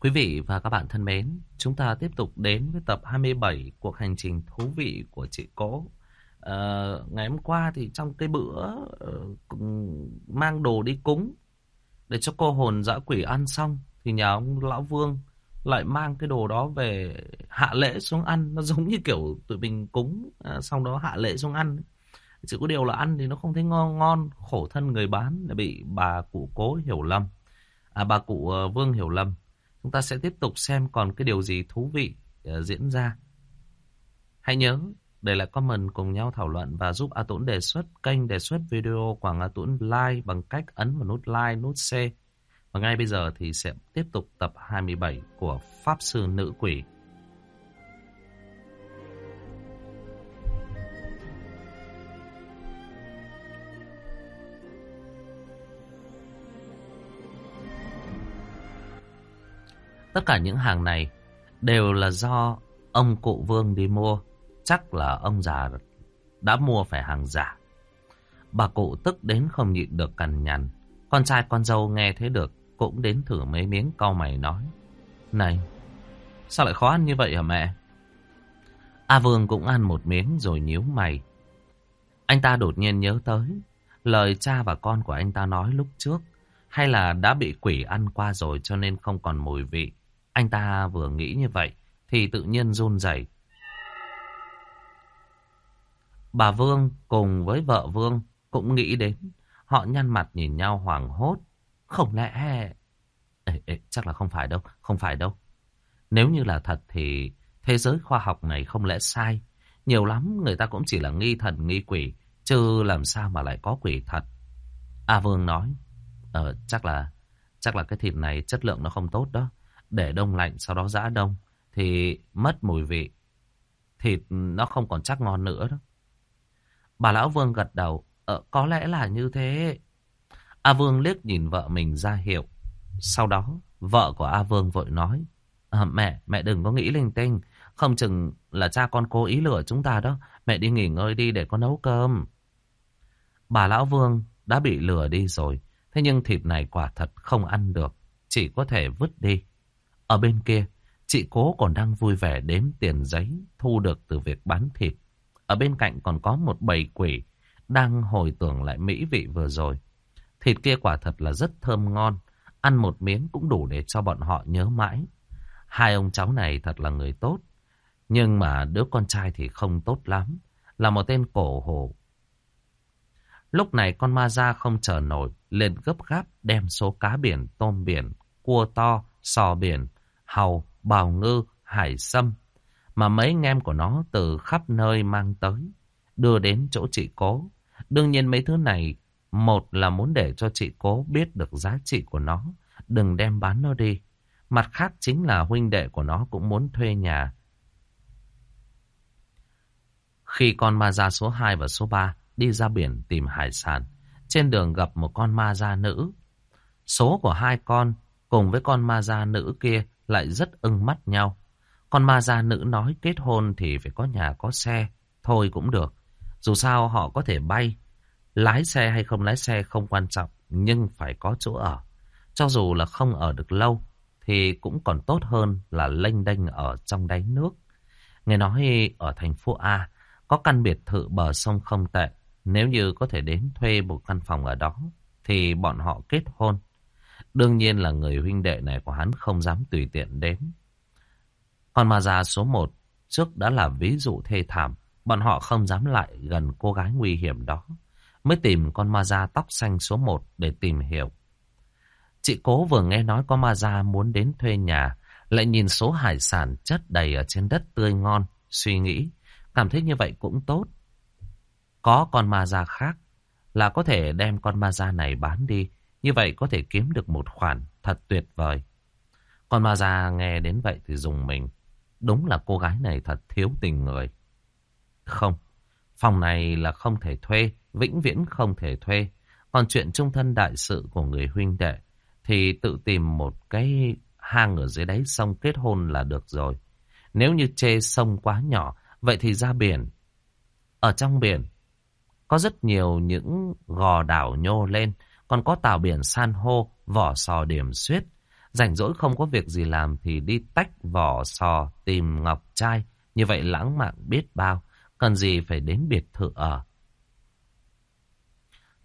Quý vị và các bạn thân mến, chúng ta tiếp tục đến với tập 27 cuộc hành trình thú vị của chị Cố. À, ngày hôm qua thì trong cái bữa uh, mang đồ đi cúng để cho cô hồn dã quỷ ăn xong thì nhà ông Lão Vương lại mang cái đồ đó về hạ lễ xuống ăn. Nó giống như kiểu tụi mình cúng ờ, uh, xong đó hạ lễ xuống ăn. Chỉ có điều là ăn thì nó không thấy ngon, ngon khổ thân người bán để bị bà cụ cố hiểu lầm. À, bà cụ uh, Vương hiểu lầm. Chúng ta sẽ tiếp tục xem còn cái điều gì thú vị uh, diễn ra. Hãy nhớ để lại comment cùng nhau thảo luận và giúp A Tuấn đề xuất kênh đề xuất video của A Tuấn like bằng cách ấn vào nút like, nút share. Và ngay bây giờ thì sẽ tiếp tục tập 27 của Pháp Sư Nữ Quỷ. Tất cả những hàng này đều là do ông cụ Vương đi mua. Chắc là ông già đã mua phải hàng giả. Bà cụ tức đến không nhịn được cằn nhằn. Con trai con dâu nghe thấy được cũng đến thử mấy miếng cau mày nói. Này, sao lại khó ăn như vậy hả mẹ? A Vương cũng ăn một miếng rồi nhíu mày. Anh ta đột nhiên nhớ tới lời cha và con của anh ta nói lúc trước. Hay là đã bị quỷ ăn qua rồi cho nên không còn mùi vị. Anh ta vừa nghĩ như vậy thì tự nhiên run rẩy. Bà Vương cùng với vợ Vương cũng nghĩ đến. Họ nhăn mặt nhìn nhau hoảng hốt. Không lẽ... Ê, ê, chắc là không phải đâu, không phải đâu. Nếu như là thật thì thế giới khoa học này không lẽ sai. Nhiều lắm người ta cũng chỉ là nghi thần nghi quỷ, chứ làm sao mà lại có quỷ thật. A Vương nói, ờ, chắc là chắc là cái thịt này chất lượng nó không tốt đó. Để đông lạnh sau đó giã đông thì mất mùi vị. Thịt nó không còn chắc ngon nữa đó. Bà Lão Vương gật đầu, ờ, có lẽ là như thế. A Vương liếc nhìn vợ mình ra hiệu. Sau đó, vợ của A Vương vội nói, à, mẹ, mẹ đừng có nghĩ linh tinh. Không chừng là cha con cố ý lừa chúng ta đó. Mẹ đi nghỉ ngơi đi để con nấu cơm. Bà Lão Vương đã bị lừa đi rồi. Thế nhưng thịt này quả thật không ăn được. Chỉ có thể vứt đi. Ở bên kia, chị cố còn đang vui vẻ đếm tiền giấy thu được từ việc bán thịt. Ở bên cạnh còn có một bầy quỷ đang hồi tưởng lại mỹ vị vừa rồi. Thịt kia quả thật là rất thơm ngon. Ăn một miếng cũng đủ để cho bọn họ nhớ mãi. Hai ông cháu này thật là người tốt. Nhưng mà đứa con trai thì không tốt lắm. Là một tên cổ hổ. Lúc này con ma ra không chờ nổi. Lên gấp gáp đem số cá biển, tôm biển, cua to, sò biển, hầu bào ngư, hải sâm. Mà mấy anh em của nó từ khắp nơi mang tới. Đưa đến chỗ chị cố. Đương nhiên mấy thứ này một là muốn để cho chị cố biết được giá trị của nó, đừng đem bán nó đi. Mặt khác chính là huynh đệ của nó cũng muốn thuê nhà. Khi con ma da số 2 và số 3 đi ra biển tìm hải sản, trên đường gặp một con ma da nữ. Số của hai con cùng với con ma da nữ kia lại rất ưng mắt nhau. Còn ma gia nữ nói kết hôn thì phải có nhà có xe, thôi cũng được. Dù sao họ có thể bay, Lái xe hay không lái xe không quan trọng, nhưng phải có chỗ ở. Cho dù là không ở được lâu, thì cũng còn tốt hơn là lênh đênh ở trong đáy nước. Nghe nói ở thành phố A, có căn biệt thự bờ sông không tệ. Nếu như có thể đến thuê một căn phòng ở đó, thì bọn họ kết hôn. Đương nhiên là người huynh đệ này của hắn không dám tùy tiện đến. Còn mà già số một trước đã là ví dụ thê thảm. Bọn họ không dám lại gần cô gái nguy hiểm đó mới tìm con ma da tóc xanh số 1 để tìm hiểu. Chị cố vừa nghe nói có ma da muốn đến thuê nhà, lại nhìn số hải sản chất đầy ở trên đất tươi ngon, suy nghĩ, cảm thấy như vậy cũng tốt. Có con ma da khác là có thể đem con ma da này bán đi, như vậy có thể kiếm được một khoản thật tuyệt vời. còn ma già nghe đến vậy thì dùng mình. Đúng là cô gái này thật thiếu tình người. Không, phòng này là không thể thuê, vĩnh viễn không thể thuê. Còn chuyện trung thân đại sự của người huynh đệ thì tự tìm một cái hang ở dưới đáy sông kết hôn là được rồi. Nếu như chê sông quá nhỏ, vậy thì ra biển. Ở trong biển, có rất nhiều những gò đảo nhô lên, còn có tàu biển san hô, vỏ sò điểm xuyết. Rảnh rỗi không có việc gì làm thì đi tách vỏ sò tìm ngọc trai. Như vậy lãng mạn biết bao. Cần gì phải đến biệt thự ở.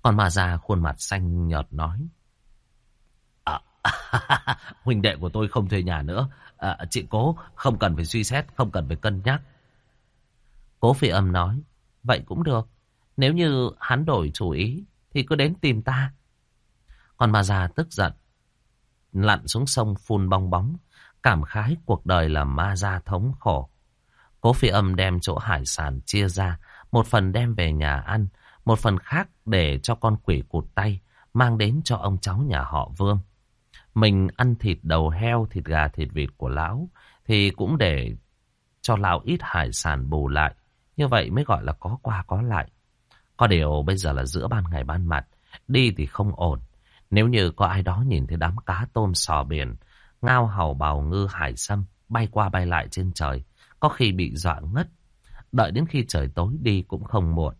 Còn mà già khuôn mặt xanh nhợt nói. À, huynh đệ của tôi không thuê nhà nữa. À, chị cố không cần phải suy xét, không cần phải cân nhắc. Cố phi âm nói. Vậy cũng được. Nếu như hắn đổi chủ ý thì cứ đến tìm ta. Còn bà già tức giận. Lặn xuống sông phun bong bóng. Cảm khái cuộc đời là ma gia thống khổ. Cố phi âm đem chỗ hải sản chia ra. Một phần đem về nhà ăn. Một phần khác để cho con quỷ cụt tay. Mang đến cho ông cháu nhà họ Vương. Mình ăn thịt đầu heo, thịt gà, thịt vịt của lão. Thì cũng để cho lão ít hải sản bù lại. Như vậy mới gọi là có qua có lại. Có điều bây giờ là giữa ban ngày ban mặt. Đi thì không ổn. Nếu như có ai đó nhìn thấy đám cá tôm sò biển, ngao hầu bào ngư hải sâm bay qua bay lại trên trời, có khi bị dọa ngất. Đợi đến khi trời tối đi cũng không muộn.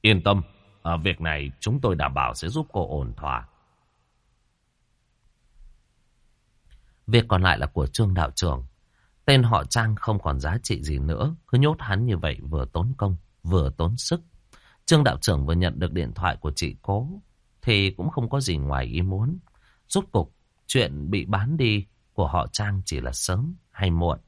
Yên tâm, ở việc này chúng tôi đảm bảo sẽ giúp cô ổn thỏa. Việc còn lại là của Trương Đạo trưởng. Tên họ Trang không còn giá trị gì nữa. Cứ nhốt hắn như vậy vừa tốn công, vừa tốn sức. Trương đạo trưởng vừa nhận được điện thoại của chị cố. Thì cũng không có gì ngoài ý muốn. Rốt cục, chuyện bị bán đi của họ Trang chỉ là sớm hay muộn.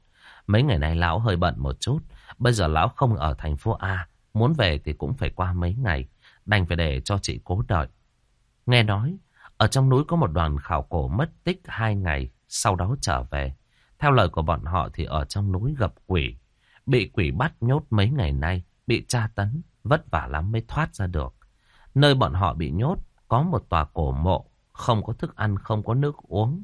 Mấy ngày nay lão hơi bận một chút. Bây giờ lão không ở thành phố A. Muốn về thì cũng phải qua mấy ngày. Đành phải để cho chị cố đợi. Nghe nói, ở trong núi có một đoàn khảo cổ mất tích hai ngày. Sau đó trở về. Theo lời của bọn họ thì ở trong núi gặp quỷ. Bị quỷ bắt nhốt mấy ngày nay. Bị tra tấn. Vất vả lắm mới thoát ra được. Nơi bọn họ bị nhốt có một tòa cổ mộ. Không có thức ăn, không có nước uống.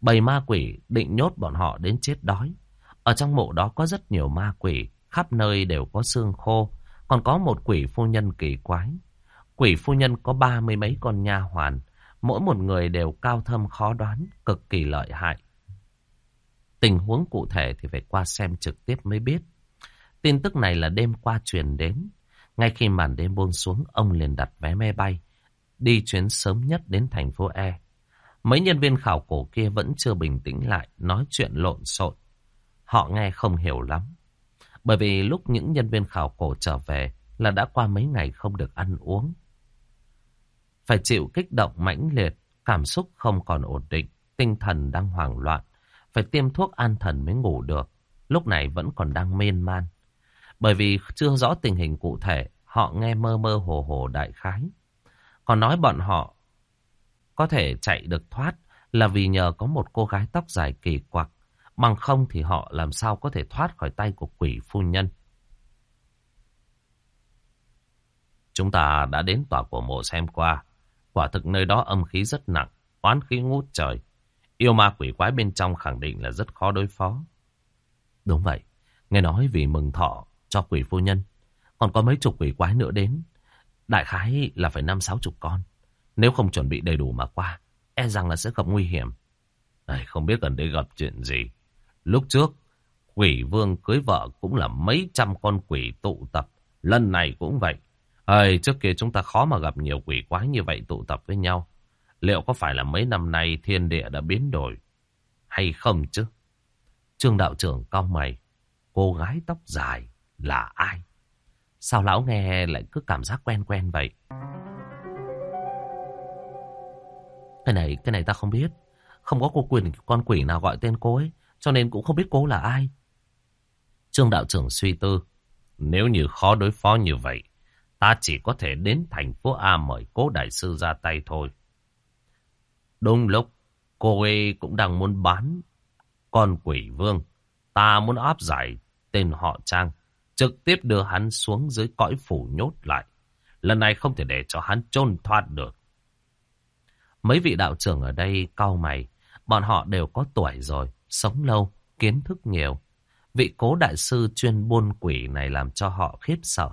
Bầy ma quỷ định nhốt bọn họ đến chết đói. Ở trong mộ đó có rất nhiều ma quỷ. Khắp nơi đều có xương khô. Còn có một quỷ phu nhân kỳ quái. Quỷ phu nhân có ba mươi mấy con nha hoàn. Mỗi một người đều cao thâm khó đoán, cực kỳ lợi hại. Tình huống cụ thể thì phải qua xem trực tiếp mới biết. Tin tức này là đêm qua truyền đến. Ngay khi màn đêm buông xuống, ông liền đặt vé máy bay. Đi chuyến sớm nhất đến thành phố E. Mấy nhân viên khảo cổ kia vẫn chưa bình tĩnh lại, nói chuyện lộn xộn. Họ nghe không hiểu lắm. Bởi vì lúc những nhân viên khảo cổ trở về là đã qua mấy ngày không được ăn uống. Phải chịu kích động mãnh liệt, cảm xúc không còn ổn định, tinh thần đang hoảng loạn. Phải tiêm thuốc an thần mới ngủ được. Lúc này vẫn còn đang mê man. Bởi vì chưa rõ tình hình cụ thể, họ nghe mơ mơ hồ hồ đại khái. Còn nói bọn họ có thể chạy được thoát là vì nhờ có một cô gái tóc dài kỳ quặc. Bằng không thì họ làm sao có thể thoát khỏi tay của quỷ phu nhân. Chúng ta đã đến tòa của mộ xem qua. Quả thực nơi đó âm khí rất nặng, oán khí ngút trời. Yêu ma quỷ quái bên trong khẳng định là rất khó đối phó. Đúng vậy, nghe nói vì mừng thọ cho quỷ phu nhân. Còn có mấy chục quỷ quái nữa đến. Đại khái là phải năm sáu chục con. Nếu không chuẩn bị đầy đủ mà qua, e rằng là sẽ gặp nguy hiểm. Đây, không biết gần đây gặp chuyện gì. Lúc trước, quỷ vương cưới vợ cũng là mấy trăm con quỷ tụ tập. Lần này cũng vậy. Ơi, trước kia chúng ta khó mà gặp nhiều quỷ quái như vậy tụ tập với nhau. Liệu có phải là mấy năm nay thiên địa đã biến đổi? Hay không chứ? Trương đạo trưởng cao mày. Cô gái tóc dài là ai? Sao lão nghe lại cứ cảm giác quen quen vậy? Cái này, cái này ta không biết. Không có cô quyền con quỷ nào gọi tên cô ấy. Cho nên cũng không biết cô là ai. Trương đạo trưởng suy tư. Nếu như khó đối phó như vậy, ta chỉ có thể đến thành phố A mời cố đại sư ra tay thôi. Đúng lúc, cô ấy cũng đang muốn bán con quỷ vương. Ta muốn áp giải tên họ Trang trực tiếp đưa hắn xuống dưới cõi phủ nhốt lại. Lần này không thể để cho hắn trôn thoát được. Mấy vị đạo trưởng ở đây cau mày, bọn họ đều có tuổi rồi, sống lâu, kiến thức nhiều. Vị cố đại sư chuyên buôn quỷ này làm cho họ khiếp sợ.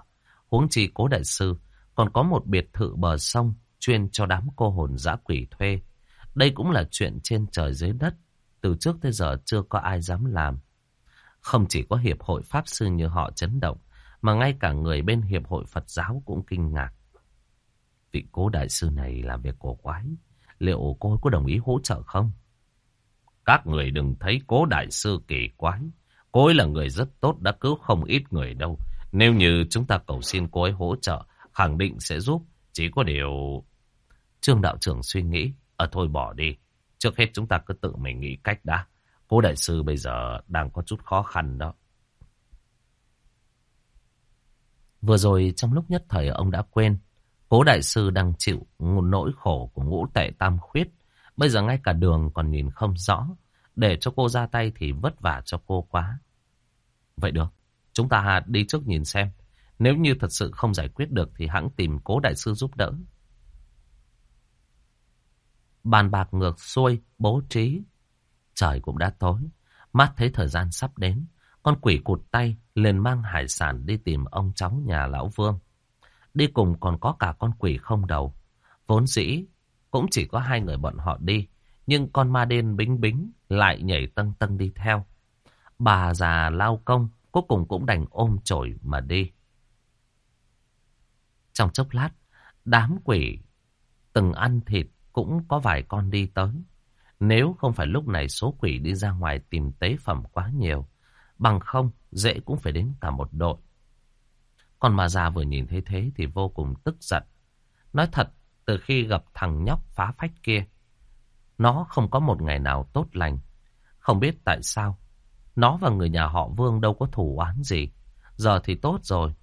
Huống chi cố đại sư còn có một biệt thự bờ sông chuyên cho đám cô hồn dã quỷ thuê. Đây cũng là chuyện trên trời dưới đất. Từ trước tới giờ chưa có ai dám làm. Không chỉ có hiệp hội Pháp Sư như họ chấn động, mà ngay cả người bên hiệp hội Phật giáo cũng kinh ngạc. Vị cố đại sư này làm việc cổ quái. Liệu cô ấy có đồng ý hỗ trợ không? Các người đừng thấy cố đại sư kỳ quái. Cô ấy là người rất tốt đã cứu không ít người đâu. Nếu như chúng ta cầu xin cô ấy hỗ trợ, khẳng định sẽ giúp. Chỉ có điều... Trương đạo trưởng suy nghĩ, ở thôi bỏ đi. Trước hết chúng ta cứ tự mình nghĩ cách đã. Cố đại sư bây giờ đang có chút khó khăn đó. Vừa rồi trong lúc nhất thời ông đã quên. Cố đại sư đang chịu nỗi khổ của ngũ tệ tam khuyết. Bây giờ ngay cả đường còn nhìn không rõ. Để cho cô ra tay thì vất vả cho cô quá. Vậy được. Chúng ta đi trước nhìn xem. Nếu như thật sự không giải quyết được thì hãng tìm cố đại sư giúp đỡ. Bàn bạc ngược xuôi, bố trí. Trời cũng đã tối. Mắt thấy thời gian sắp đến. Con quỷ cụt tay lên mang hải sản đi tìm ông cháu nhà lão Vương. Đi cùng còn có cả con quỷ không đầu. Vốn dĩ cũng chỉ có hai người bọn họ đi. Nhưng con ma đen bính bính lại nhảy tân tân đi theo. Bà già lao công cuối cùng cũng đành ôm chổi mà đi. Trong chốc lát, đám quỷ từng ăn thịt cũng có vài con đi tới. Nếu không phải lúc này số quỷ đi ra ngoài tìm tế phẩm quá nhiều, bằng không dễ cũng phải đến cả một đội. Còn mà già vừa nhìn thấy thế thì vô cùng tức giận. Nói thật, từ khi gặp thằng nhóc phá phách kia, nó không có một ngày nào tốt lành. Không biết tại sao, nó và người nhà họ Vương đâu có thủ oán gì. Giờ thì tốt rồi,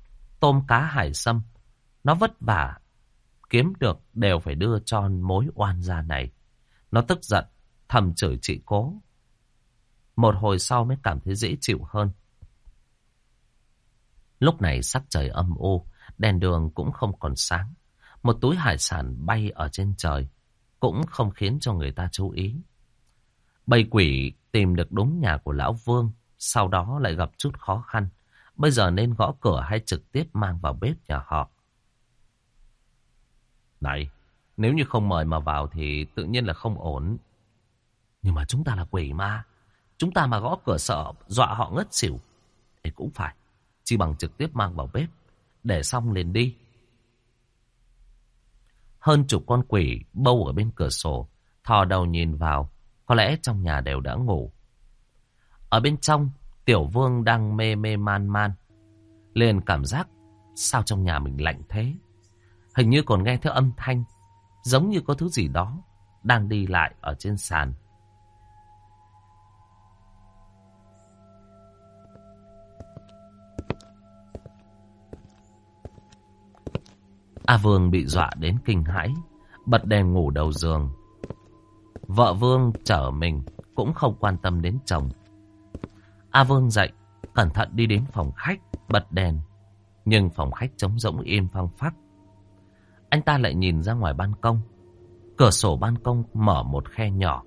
tôm cá hải sâm, nó vất vả, kiếm được đều phải đưa cho mối oan gia này. Nó tức giận, thầm chửi chị cố. Một hồi sau mới cảm thấy dễ chịu hơn. Lúc này sắc trời âm u, đèn đường cũng không còn sáng. Một túi hải sản bay ở trên trời, cũng không khiến cho người ta chú ý. Bầy quỷ tìm được đúng nhà của Lão Vương, sau đó lại gặp chút khó khăn. Bây giờ nên gõ cửa hay trực tiếp mang vào bếp nhà họ. Này, nếu như không mời mà vào thì tự nhiên là không ổn. Nhưng mà chúng ta là quỷ ma. Chúng ta mà gõ cửa sợ, dọa họ ngất xỉu. Thì cũng phải. Chỉ bằng trực tiếp mang vào bếp. Để xong liền đi. Hơn chục con quỷ bâu ở bên cửa sổ. Thò đầu nhìn vào. Có lẽ trong nhà đều đã ngủ. Ở bên trong, tiểu vương đang mê mê man man. Liền cảm giác sao trong nhà mình lạnh thế. Hình như còn nghe theo âm thanh, giống như có thứ gì đó đang đi lại ở trên sàn. A Vương bị dọa đến kinh hãi, bật đèn ngủ đầu giường. Vợ Vương chở mình cũng không quan tâm đến chồng. A Vương dậy, cẩn thận đi đến phòng khách, bật đèn. Nhưng phòng khách trống rỗng im phăng phắc. Anh ta lại nhìn ra ngoài ban công. Cửa sổ ban công mở một khe nhỏ.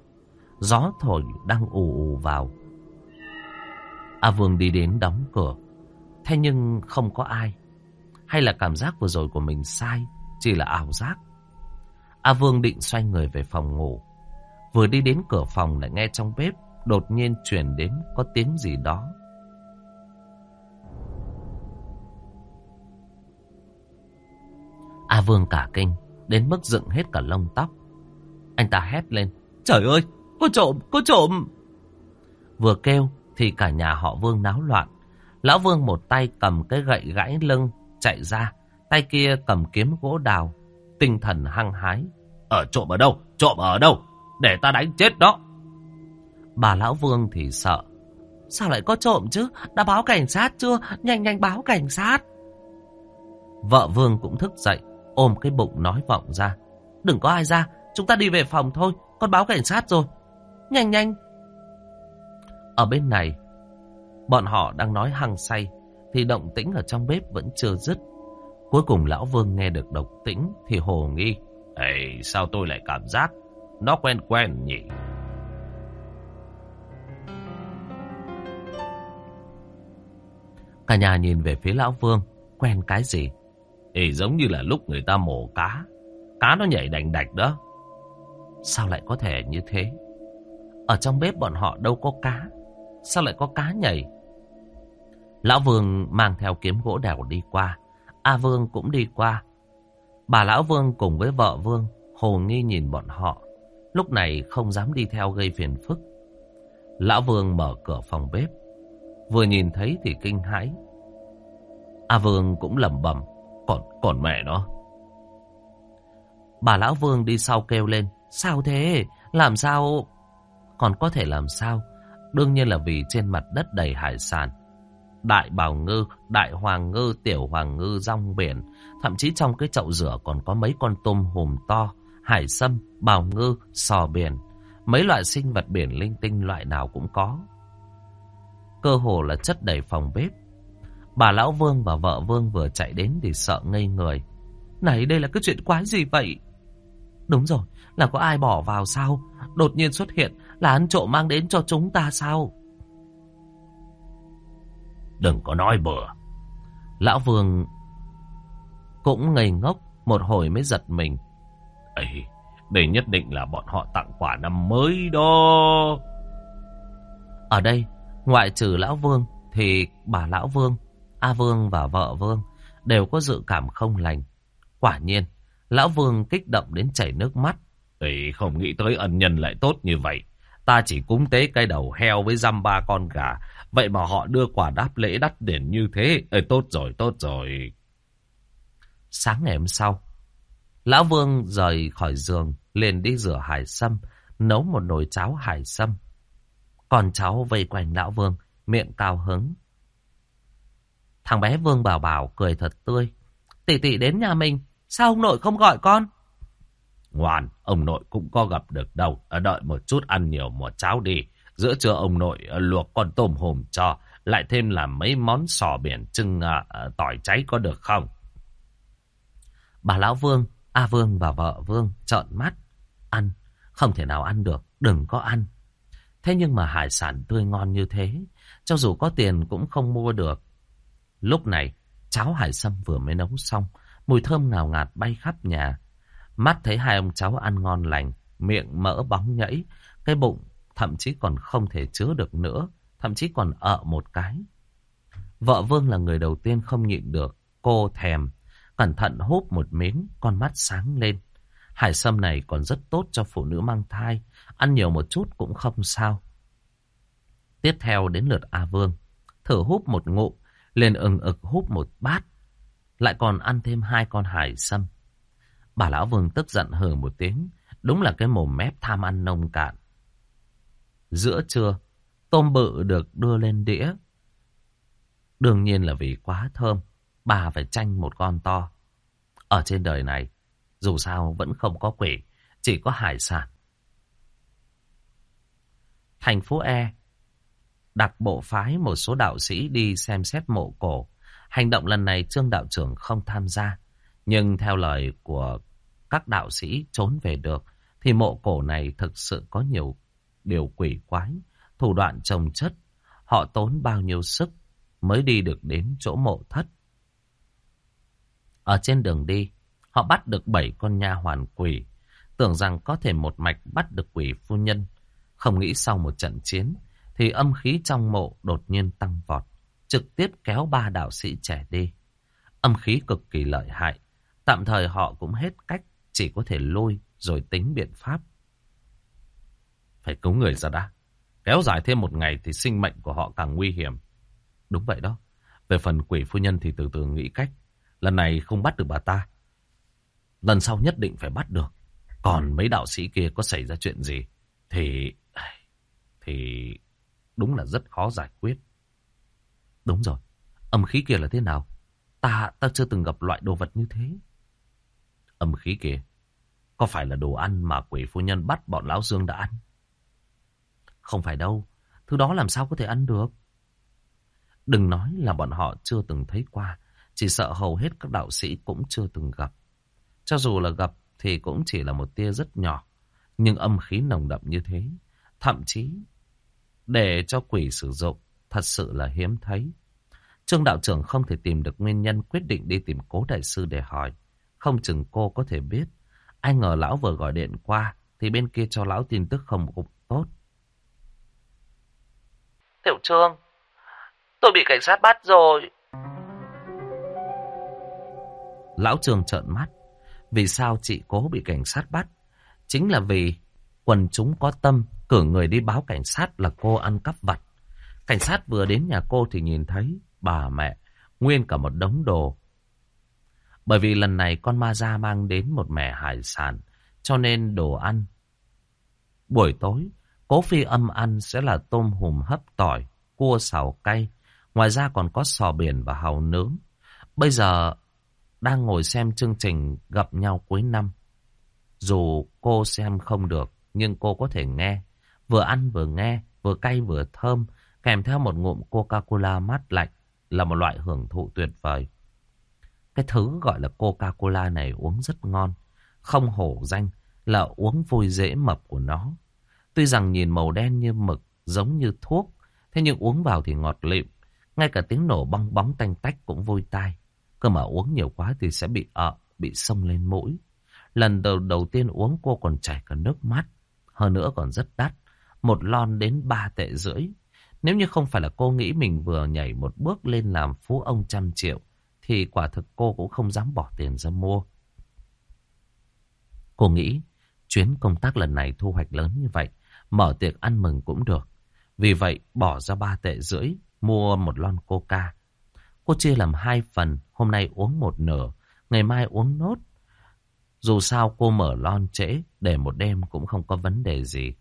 Gió thổi đang ù ù vào. A Vương đi đến đóng cửa. Thế nhưng không có ai. Hay là cảm giác vừa rồi của mình sai, chỉ là ảo giác. A Vương định xoay người về phòng ngủ. Vừa đi đến cửa phòng lại nghe trong bếp đột nhiên truyền đến có tiếng gì đó. A Vương cả kinh, đến mức dựng hết cả lông tóc. Anh ta hét lên, trời ơi, có trộm, có trộm. Vừa kêu thì cả nhà họ Vương náo loạn. Lão Vương một tay cầm cái gậy gãy lưng, chạy ra, tay kia cầm kiếm gỗ đào, tinh thần hăng hái. Ở trộm ở đâu? Trộm ở đâu? Để ta đánh chết đó. Bà Lão Vương thì sợ. Sao lại có trộm chứ? Đã báo cảnh sát chưa? Nhanh nhanh báo cảnh sát. Vợ Vương cũng thức dậy, ôm cái bụng nói vọng ra. Đừng có ai ra, chúng ta đi về phòng thôi, con báo cảnh sát rồi. Nhanh nhanh. Ở bên này, bọn họ đang nói hăng say, thì động tĩnh ở trong bếp vẫn chưa dứt. Cuối cùng lão Vương nghe được động tĩnh thì hồ nghi. Ê, sao tôi lại cảm giác nó quen quen nhỉ? Cả nhà nhìn về phía lão Vương, quen cái gì? Ê, giống như là lúc người ta mổ cá, cá nó nhảy đành đạch đó. Sao lại có thể như thế? Ở trong bếp bọn họ đâu có cá, sao lại có cá nhảy? Lão Vương mang theo kiếm gỗ đèo đi qua, A Vương cũng đi qua. Bà Lão Vương cùng với vợ Vương hồ nghi nhìn bọn họ. Lúc này không dám đi theo gây phiền phức. Lão Vương mở cửa phòng bếp. Vừa nhìn thấy thì kinh hãi. A Vương cũng lẩm bẩm. Còn, còn mẹ nó. Bà Lão Vương đi sau kêu lên. Sao thế? Làm sao? Còn có thể làm sao? Đương nhiên là vì trên mặt đất đầy hải sản. Đại bào ngư, đại hoàng ngư, tiểu hoàng ngư, rong biển. Thậm chí trong cái chậu rửa còn có mấy con tôm hùm to, hải sâm, bào ngư, sò biển. Mấy loại sinh vật biển linh tinh loại nào cũng có. Cơ hồ là chất đầy phòng bếp. Bà Lão Vương và vợ Vương vừa chạy đến thì sợ ngây người. Này đây là cái chuyện quái gì vậy? Đúng rồi, là có ai bỏ vào sao? Đột nhiên xuất hiện là ăn trộm mang đến cho chúng ta sao? Đừng có nói bừa. Lão Vương cũng ngây ngốc một hồi mới giật mình. Ê, đây nhất định là bọn họ tặng quà năm mới đó. Ở đây, ngoại trừ Lão Vương thì bà Lão Vương, A Vương và vợ Vương đều có dự cảm không lành. Quả nhiên, Lão Vương kích động đến chảy nước mắt. Ê, không nghĩ tới ân nhân lại tốt như vậy. Ta chỉ cúng tế cái đầu heo với dăm ba con gà. Vậy mà họ đưa quà đáp lễ đắt đền như thế. Ê, tốt rồi, tốt rồi. Sáng ngày hôm sau, Lão Vương rời khỏi giường, liền đi rửa hải sâm, nấu một nồi cháo hải sâm. Còn cháu vây quanh Lão Vương, miệng cao hứng. Thằng bé Vương bảo bảo cười thật tươi. Tỷ tỷ đến nhà mình, sao ông nội không gọi con? Ngoan, ông nội cũng có gặp được đâu. Ở đợi một chút ăn nhiều một cháo đi. Giữa trưa ông nội ờ, luộc con tôm hùm cho. Lại thêm là mấy món sò biển trưng à, ờ, ờ, tỏi cháy có được không? Bà Lão Vương, A Vương và vợ Vương trợn mắt. Ăn, không thể nào ăn được, đừng có ăn. Thế nhưng mà hải sản tươi ngon như thế, cho dù có tiền cũng không mua được. Lúc này, cháo hải sâm vừa mới nấu xong, mùi thơm ngào ngạt bay khắp nhà. Mắt thấy hai ông cháu ăn ngon lành, miệng mỡ bóng nhảy, cái bụng thậm chí còn không thể chứa được nữa, thậm chí còn ợ một cái. Vợ Vương là người đầu tiên không nhịn được, cô thèm, cẩn thận húp một miếng, con mắt sáng lên. Hải sâm này còn rất tốt cho phụ nữ mang thai, ăn nhiều một chút cũng không sao. Tiếp theo đến lượt A Vương, thử húp một ngụm, liền ừng ực húp một bát, lại còn ăn thêm hai con hải sâm. Bà lão Vương tức giận hừ một tiếng, đúng là cái mồm mép tham ăn nông cạn. Giữa trưa, tôm bự được đưa lên đĩa. Đương nhiên là vì quá thơm, bà phải tranh một con to. Ở trên đời này, dù sao vẫn không có quỷ, chỉ có hải sản. Thành phố E đặt bộ phái một số đạo sĩ đi xem xét mộ cổ. Hành động lần này Trương đạo trưởng không tham gia. Nhưng theo lời của các đạo sĩ trốn về được, thì mộ cổ này thực sự có nhiều điều quỷ quái, thủ đoạn trồng chất. Họ tốn bao nhiêu sức mới đi được đến chỗ mộ thất. Ở trên đường đi, họ bắt được bảy con nha hoàn quỷ, tưởng rằng có thể một mạch bắt được quỷ phu nhân. Không nghĩ sau một trận chiến, thì âm khí trong mộ đột nhiên tăng vọt, trực tiếp kéo ba đạo sĩ trẻ đi. Âm khí cực kỳ lợi hại, tạm thời họ cũng hết cách, chỉ có thể lôi rồi tính biện pháp. Phải cứu người ra đã. Kéo dài thêm một ngày thì sinh mệnh của họ càng nguy hiểm. Đúng vậy đó. Về phần quỷ phu nhân thì từ từ nghĩ cách. Lần này không bắt được bà ta. Lần sau nhất định phải bắt được. Còn mấy đạo sĩ kia có xảy ra chuyện gì thì... Thì đúng là rất khó giải quyết. Đúng rồi. Âm khí kia là thế nào? Ta, ta chưa từng gặp loại đồ vật như thế. Âm khí kia. Có phải là đồ ăn mà quỷ phu nhân bắt bọn lão Dương đã ăn? Không phải đâu. Thứ đó làm sao có thể ăn được? Đừng nói là bọn họ chưa từng thấy qua. Chỉ sợ hầu hết các đạo sĩ cũng chưa từng gặp. Cho dù là gặp thì cũng chỉ là một tia rất nhỏ. Nhưng âm khí nồng đậm như thế. Thậm chí để cho quỷ sử dụng thật sự là hiếm thấy. Trương đạo trưởng không thể tìm được nguyên nhân quyết định đi tìm cố đại sư để hỏi. Không chừng cô có thể biết. Ai ngờ lão vừa gọi điện qua thì bên kia cho lão tin tức không cũng tốt. Tiểu Trương, tôi bị cảnh sát bắt rồi. Lão Trương trợn mắt. Vì sao chị cố bị cảnh sát bắt? Chính là vì quần chúng có tâm cử người đi báo cảnh sát là cô ăn cắp vặt. Cảnh sát vừa đến nhà cô thì nhìn thấy bà mẹ nguyên cả một đống đồ. Bởi vì lần này con ma ra mang đến một mẻ hải sản cho nên đồ ăn. Buổi tối, cố phi âm ăn sẽ là tôm hùm hấp tỏi, cua xào cay. Ngoài ra còn có sò biển và hàu nướng. Bây giờ đang ngồi xem chương trình gặp nhau cuối năm. Dù cô xem không được, nhưng cô có thể nghe. Vừa ăn vừa nghe, vừa cay vừa thơm, kèm theo một ngụm Coca-Cola mát lạnh là một loại hưởng thụ tuyệt vời. Cái thứ gọi là Coca-Cola này uống rất ngon, không hổ danh là uống vui dễ mập của nó. Tuy rằng nhìn màu đen như mực, giống như thuốc, thế nhưng uống vào thì ngọt lịm. Ngay cả tiếng nổ bong bóng tanh tách cũng vui tai. Cơ mà uống nhiều quá thì sẽ bị ợ, bị sông lên mũi. Lần đầu đầu tiên uống cô còn chảy cả nước mắt. Hơn nữa còn rất đắt. Một lon đến ba tệ rưỡi. Nếu như không phải là cô nghĩ mình vừa nhảy một bước lên làm phú ông trăm triệu, thì quả thực cô cũng không dám bỏ tiền ra mua. Cô nghĩ chuyến công tác lần này thu hoạch lớn như vậy, mở tiệc ăn mừng cũng được. Vì vậy bỏ ra ba tệ rưỡi mua một lon coca. Cô chia làm hai phần, hôm nay uống một nửa, ngày mai uống nốt. Dù sao cô mở lon trễ, để một đêm cũng không có vấn đề gì.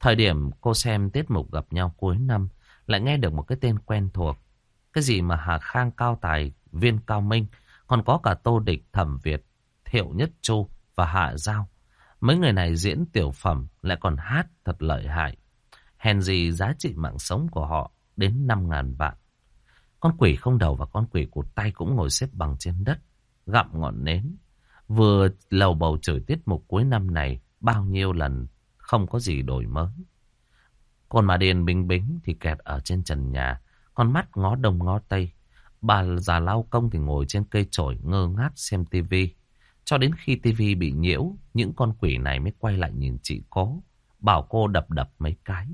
Thời điểm cô xem tiết mục gặp nhau cuối năm, lại nghe được một cái tên quen thuộc. Cái gì mà Hà Khang Cao Tài, Viên Cao Minh, còn có cả Tô Địch, Thẩm Việt, Thiệu Nhất Chu và Hạ Giao. Mấy người này diễn tiểu phẩm lại còn hát thật lợi hại. Hèn gì giá trị mạng sống của họ đến 5.000 vạn. Con quỷ không đầu và con quỷ cụt tay cũng ngồi xếp bằng trên đất, gặm ngọn nến. Vừa lầu bầu trời tiết mục cuối năm này bao nhiêu lần không có gì đổi mới. Còn mà Điền Bình Bính thì kẹt ở trên trần nhà, con mắt ngó đông ngó tây. Bà già lao công thì ngồi trên cây chổi ngơ ngác xem tivi. Cho đến khi tivi bị nhiễu, những con quỷ này mới quay lại nhìn chị cố, bảo cô đập đập mấy cái.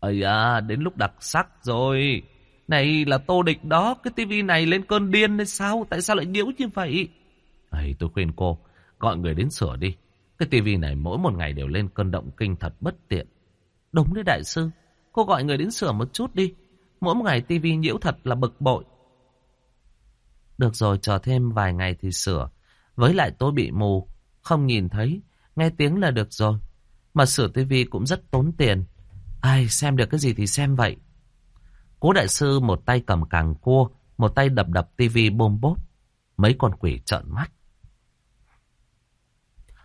Ây à, đến lúc đặc sắc rồi. Này là tô địch đó, cái tivi này lên cơn điên hay sao? Tại sao lại nhiễu như vậy? Ây, tôi khuyên cô, gọi người đến sửa đi. Cái tivi này mỗi một ngày đều lên cơn động kinh thật bất tiện. Đúng đấy đại sư, cô gọi người đến sửa một chút đi. Mỗi một ngày tivi nhiễu thật là bực bội. Được rồi, chờ thêm vài ngày thì sửa. Với lại tôi bị mù, không nhìn thấy, nghe tiếng là được rồi. Mà sửa tivi cũng rất tốn tiền. Ai xem được cái gì thì xem vậy. Cố đại sư một tay cầm càng cua, một tay đập đập tivi bôm bốp. Mấy con quỷ trợn mắt.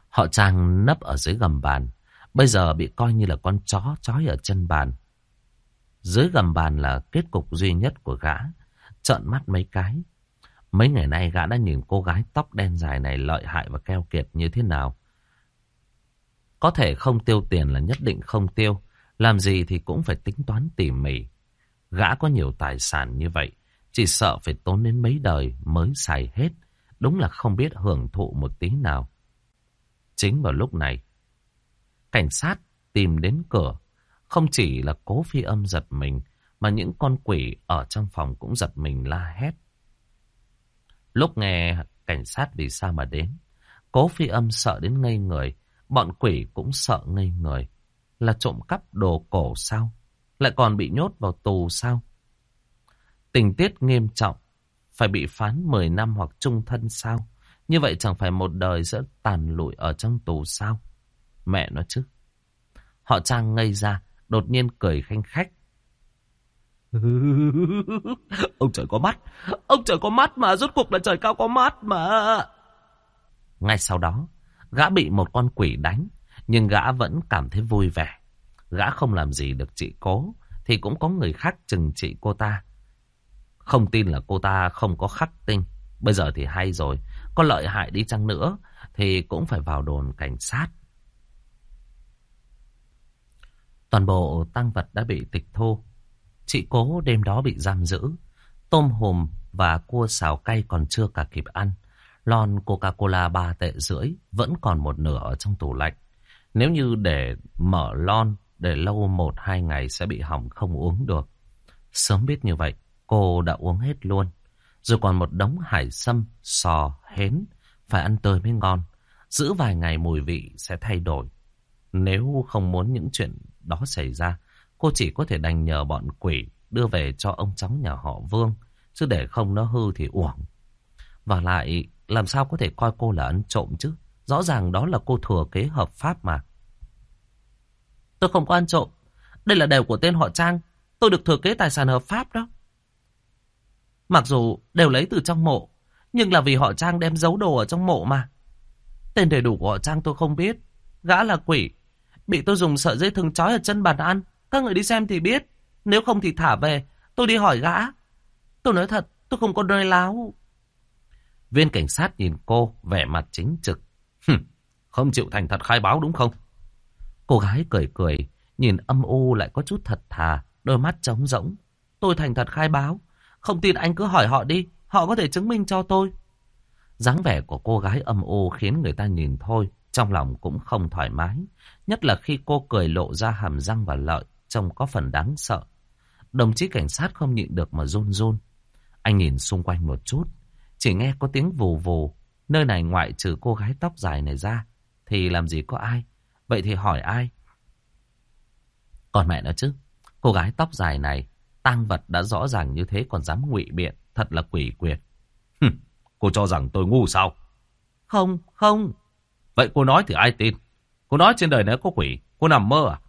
Họ trang nấp ở dưới gầm bàn. Bây giờ bị coi như là con chó chói ở chân bàn. Dưới gầm bàn là kết cục duy nhất của gã. Trợn mắt mấy cái. Mấy ngày nay gã đã nhìn cô gái tóc đen dài này lợi hại và keo kiệt như thế nào. Có thể không tiêu tiền là nhất định không tiêu. Làm gì thì cũng phải tính toán tỉ mỉ. Gã có nhiều tài sản như vậy. Chỉ sợ phải tốn đến mấy đời mới xài hết. Đúng là không biết hưởng thụ một tí nào. Chính vào lúc này, cảnh sát tìm đến cửa. Không chỉ là cố phi âm giật mình, mà những con quỷ ở trong phòng cũng giật mình la hét. Lúc nghe cảnh sát vì sao mà đến, cố phi âm sợ đến ngây người, bọn quỷ cũng sợ ngây người. Là trộm cắp đồ cổ sao? Lại còn bị nhốt vào tù sao? Tình tiết nghiêm trọng, phải bị phán 10 năm hoặc trung thân sao? Như vậy chẳng phải một đời sẽ tàn lụi ở trong tù sao? Mẹ nó chứ. Họ trang ngây ra, đột nhiên cười khanh khách. ông trời có mắt, ông trời có mắt mà, rốt cuộc là trời cao có mắt mà. Ngay sau đó, gã bị một con quỷ đánh, nhưng gã vẫn cảm thấy vui vẻ. Gã không làm gì được chị cố, thì cũng có người khác chừng trị cô ta. Không tin là cô ta không có khắc tinh. Bây giờ thì hay rồi, có lợi hại đi chăng nữa thì cũng phải vào đồn cảnh sát. Toàn bộ tăng vật đã bị tịch thu. Chị cố đêm đó bị giam giữ. Tôm hùm và cua xào cay còn chưa cả kịp ăn. Lon Coca-Cola 3 tệ rưỡi vẫn còn một nửa ở trong tủ lạnh. Nếu như để mở lon để lâu một hai ngày sẽ bị hỏng không uống được. Sớm biết như vậy, cô đã uống hết luôn. Rồi còn một đống hải sâm, sò, hến, phải ăn tươi mới ngon. Giữ vài ngày mùi vị sẽ thay đổi. Nếu không muốn những chuyện đó xảy ra, cô chỉ có thể đành nhờ bọn quỷ đưa về cho ông cháu nhà họ Vương. Chứ để không nó hư thì uổng. Và lại, làm sao có thể coi cô là ăn trộm chứ? Rõ ràng đó là cô thừa kế hợp pháp mà. Tôi không có ăn trộm. Đây là đều của tên họ Trang. Tôi được thừa kế tài sản hợp pháp đó. Mặc dù đều lấy từ trong mộ, nhưng là vì họ Trang đem giấu đồ ở trong mộ mà. Tên đầy đủ của họ Trang tôi không biết. Gã là quỷ. Bị tôi dùng sợi dây thừng trói ở chân bàn ăn. Các người đi xem thì biết. Nếu không thì thả về. Tôi đi hỏi gã. Tôi nói thật, tôi không có nơi láo. Viên cảnh sát nhìn cô, vẻ mặt chính trực. không chịu thành thật khai báo đúng không? Cô gái cười cười, nhìn âm u lại có chút thật thà, đôi mắt trống rỗng. Tôi thành thật khai báo. Không tin anh cứ hỏi họ đi, họ có thể chứng minh cho tôi. dáng vẻ của cô gái âm u khiến người ta nhìn thôi, trong lòng cũng không thoải mái. Nhất là khi cô cười lộ ra hàm răng và lợi, trông có phần đáng sợ. Đồng chí cảnh sát không nhịn được mà run run. Anh nhìn xung quanh một chút, chỉ nghe có tiếng vù vù. Nơi này ngoại trừ cô gái tóc dài này ra, thì làm gì có ai. Vậy thì hỏi ai? Còn mẹ nó chứ, cô gái tóc dài này, tang vật đã rõ ràng như thế còn dám ngụy biện, thật là quỷ quyệt. cô cho rằng tôi ngu sao? Không, không. Vậy cô nói thì ai tin? Cô nói trên đời này có quỷ, cô nằm mơ à?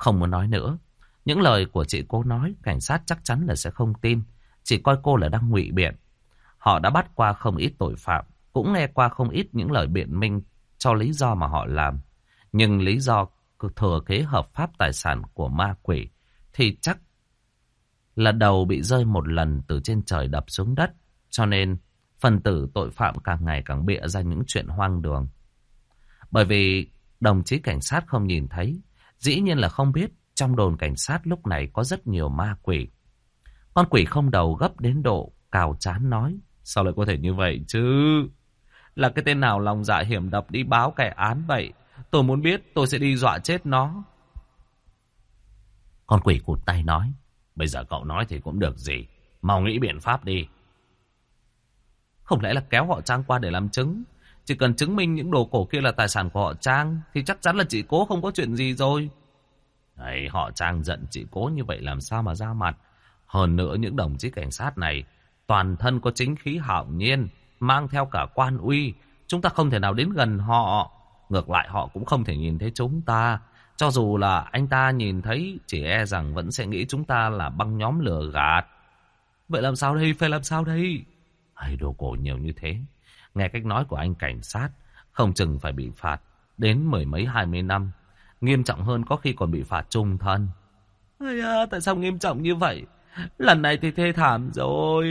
Không muốn nói nữa. Những lời của chị cô nói, cảnh sát chắc chắn là sẽ không tin. Chỉ coi cô là đang ngụy biện. Họ đã bắt qua không ít tội phạm, cũng nghe qua không ít những lời biện minh cho lý do mà họ làm. Nhưng lý do thừa kế hợp pháp tài sản của ma quỷ thì chắc là đầu bị rơi một lần từ trên trời đập xuống đất. Cho nên phần tử tội phạm càng ngày càng bịa ra những chuyện hoang đường. Bởi vì đồng chí cảnh sát không nhìn thấy, dĩ nhiên là không biết, trong đồn cảnh sát lúc này có rất nhiều ma quỷ. Con quỷ không đầu gấp đến độ cào chán nói. Sao lại có thể như vậy chứ? Là cái tên nào lòng dạ hiểm độc đi báo kẻ án vậy? Tôi muốn biết, tôi sẽ đi dọa chết nó. Con quỷ cụt tay nói. Bây giờ cậu nói thì cũng được gì. Mau nghĩ biện pháp đi. Không lẽ là kéo họ Trang qua để làm chứng? Chỉ cần chứng minh những đồ cổ kia là tài sản của họ Trang thì chắc chắn là chị cố không có chuyện gì rồi. Đấy, họ Trang giận chị cố như vậy làm sao mà ra mặt. Hơn nữa những đồng chí cảnh sát này toàn thân có chính khí hạo nhiên, mang theo cả quan uy. Chúng ta không thể nào đến gần họ. Ngược lại họ cũng không thể nhìn thấy chúng ta. Cho dù là anh ta nhìn thấy, chỉ e rằng vẫn sẽ nghĩ chúng ta là băng nhóm lừa gạt. Vậy làm sao đây? Phải làm sao đây? Hay đồ cổ nhiều như thế. Nghe cách nói của anh cảnh sát, không chừng phải bị phạt đến mười mấy hai mươi năm. Nghiêm trọng hơn có khi còn bị phạt trung thân. Ây à, tại sao nghiêm trọng như vậy? Lần này thì thê thảm rồi.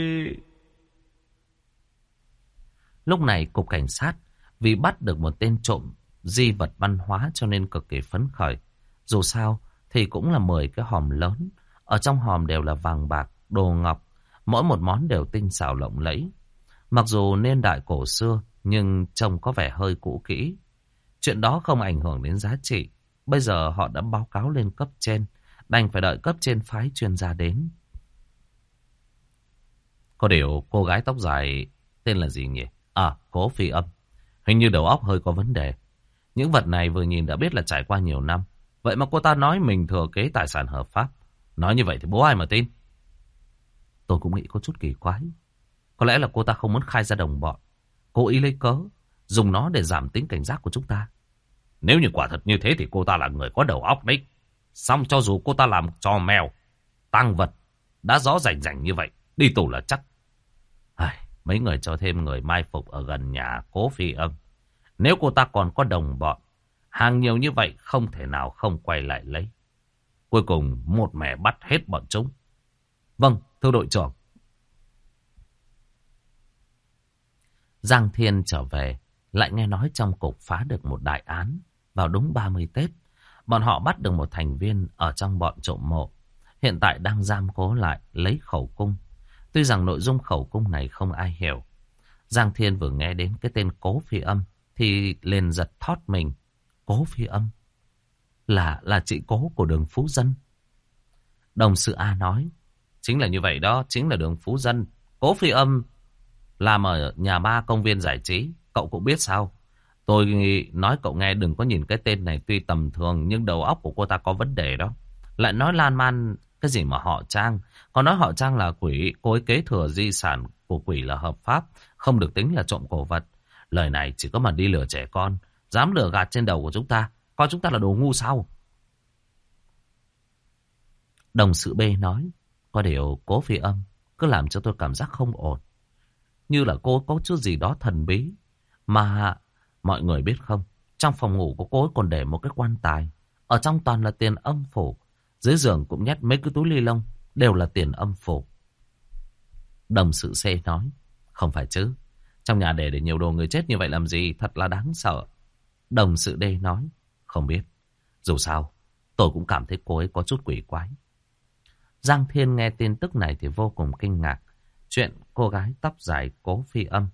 Lúc này cục cảnh sát vì bắt được một tên trộm di vật văn hóa cho nên cực kỳ phấn khởi. Dù sao thì cũng là 10 cái hòm lớn. Ở trong hòm đều là vàng bạc, đồ ngọc. Mỗi một món đều tinh xảo lộng lẫy. Mặc dù niên đại cổ xưa nhưng trông có vẻ hơi cũ kỹ. Chuyện đó không ảnh hưởng đến giá trị. Bây giờ họ đã báo cáo lên cấp trên. Đành phải đợi cấp trên phái chuyên gia đến. Có điều cô gái tóc dài tên là gì nhỉ? À, cố phi âm. Hình như đầu óc hơi có vấn đề. Những vật này vừa nhìn đã biết là trải qua nhiều năm. Vậy mà cô ta nói mình thừa kế tài sản hợp pháp. Nói như vậy thì bố ai mà tin? Tôi cũng nghĩ có chút kỳ quái. Có lẽ là cô ta không muốn khai ra đồng bọn. Cố ý lấy cớ, dùng nó để giảm tính cảnh giác của chúng ta. Nếu như quả thật như thế thì cô ta là người có đầu óc đấy. Xong cho dù cô ta làm trò mèo, tăng vật, đã rõ rành rành như vậy, đi tù là chắc. Ai, mấy người cho thêm người mai phục ở gần nhà cố phi âm. Nếu cô ta còn có đồng bọn, hàng nhiều như vậy không thể nào không quay lại lấy. Cuối cùng một mẻ bắt hết bọn chúng. Vâng, thưa đội trưởng. Giang Thiên trở về, lại nghe nói trong cục phá được một đại án. Vào đúng 30 Tết, bọn họ bắt được một thành viên ở trong bọn trộm mộ. Hiện tại đang giam cố lại, lấy khẩu cung. Tuy rằng nội dung khẩu cung này không ai hiểu. Giang Thiên vừa nghe đến cái tên cố phi âm, thì liền giật thót mình. Cố phi âm. Là, là chị cố của đường Phú Dân. Đồng sự A nói, Chính là như vậy đó, chính là đường Phú Dân. Cố phi âm làm ở nhà ba công viên giải trí, cậu cũng biết sao. Tôi nói cậu nghe đừng có nhìn cái tên này tuy tầm thường nhưng đầu óc của cô ta có vấn đề đó. Lại nói lan man cái gì mà họ trang. Còn nói họ trang là quỷ, cô ấy kế thừa di sản của quỷ là hợp pháp, không được tính là trộm cổ vật. Lời này chỉ có mà đi lừa trẻ con, dám lừa gạt trên đầu của chúng ta, coi chúng ta là đồ ngu sao. Đồng sự B nói, có điều cố phi âm, cứ làm cho tôi cảm giác không ổn. Như là cô có chút gì đó thần bí, mà mọi người biết không, trong phòng ngủ của cô ấy còn để một cái quan tài, ở trong toàn là tiền âm phủ, dưới giường cũng nhét mấy cái túi ly lông, đều là tiền âm phủ. Đồng sự C nói, không phải chứ, trong nhà để để nhiều đồ người chết như vậy làm gì, thật là đáng sợ. Đồng sự D nói, không biết, dù sao, tôi cũng cảm thấy cô ấy có chút quỷ quái. Giang Thiên nghe tin tức này thì vô cùng kinh ngạc. Chuyện cô gái tóc dài cố phi âm.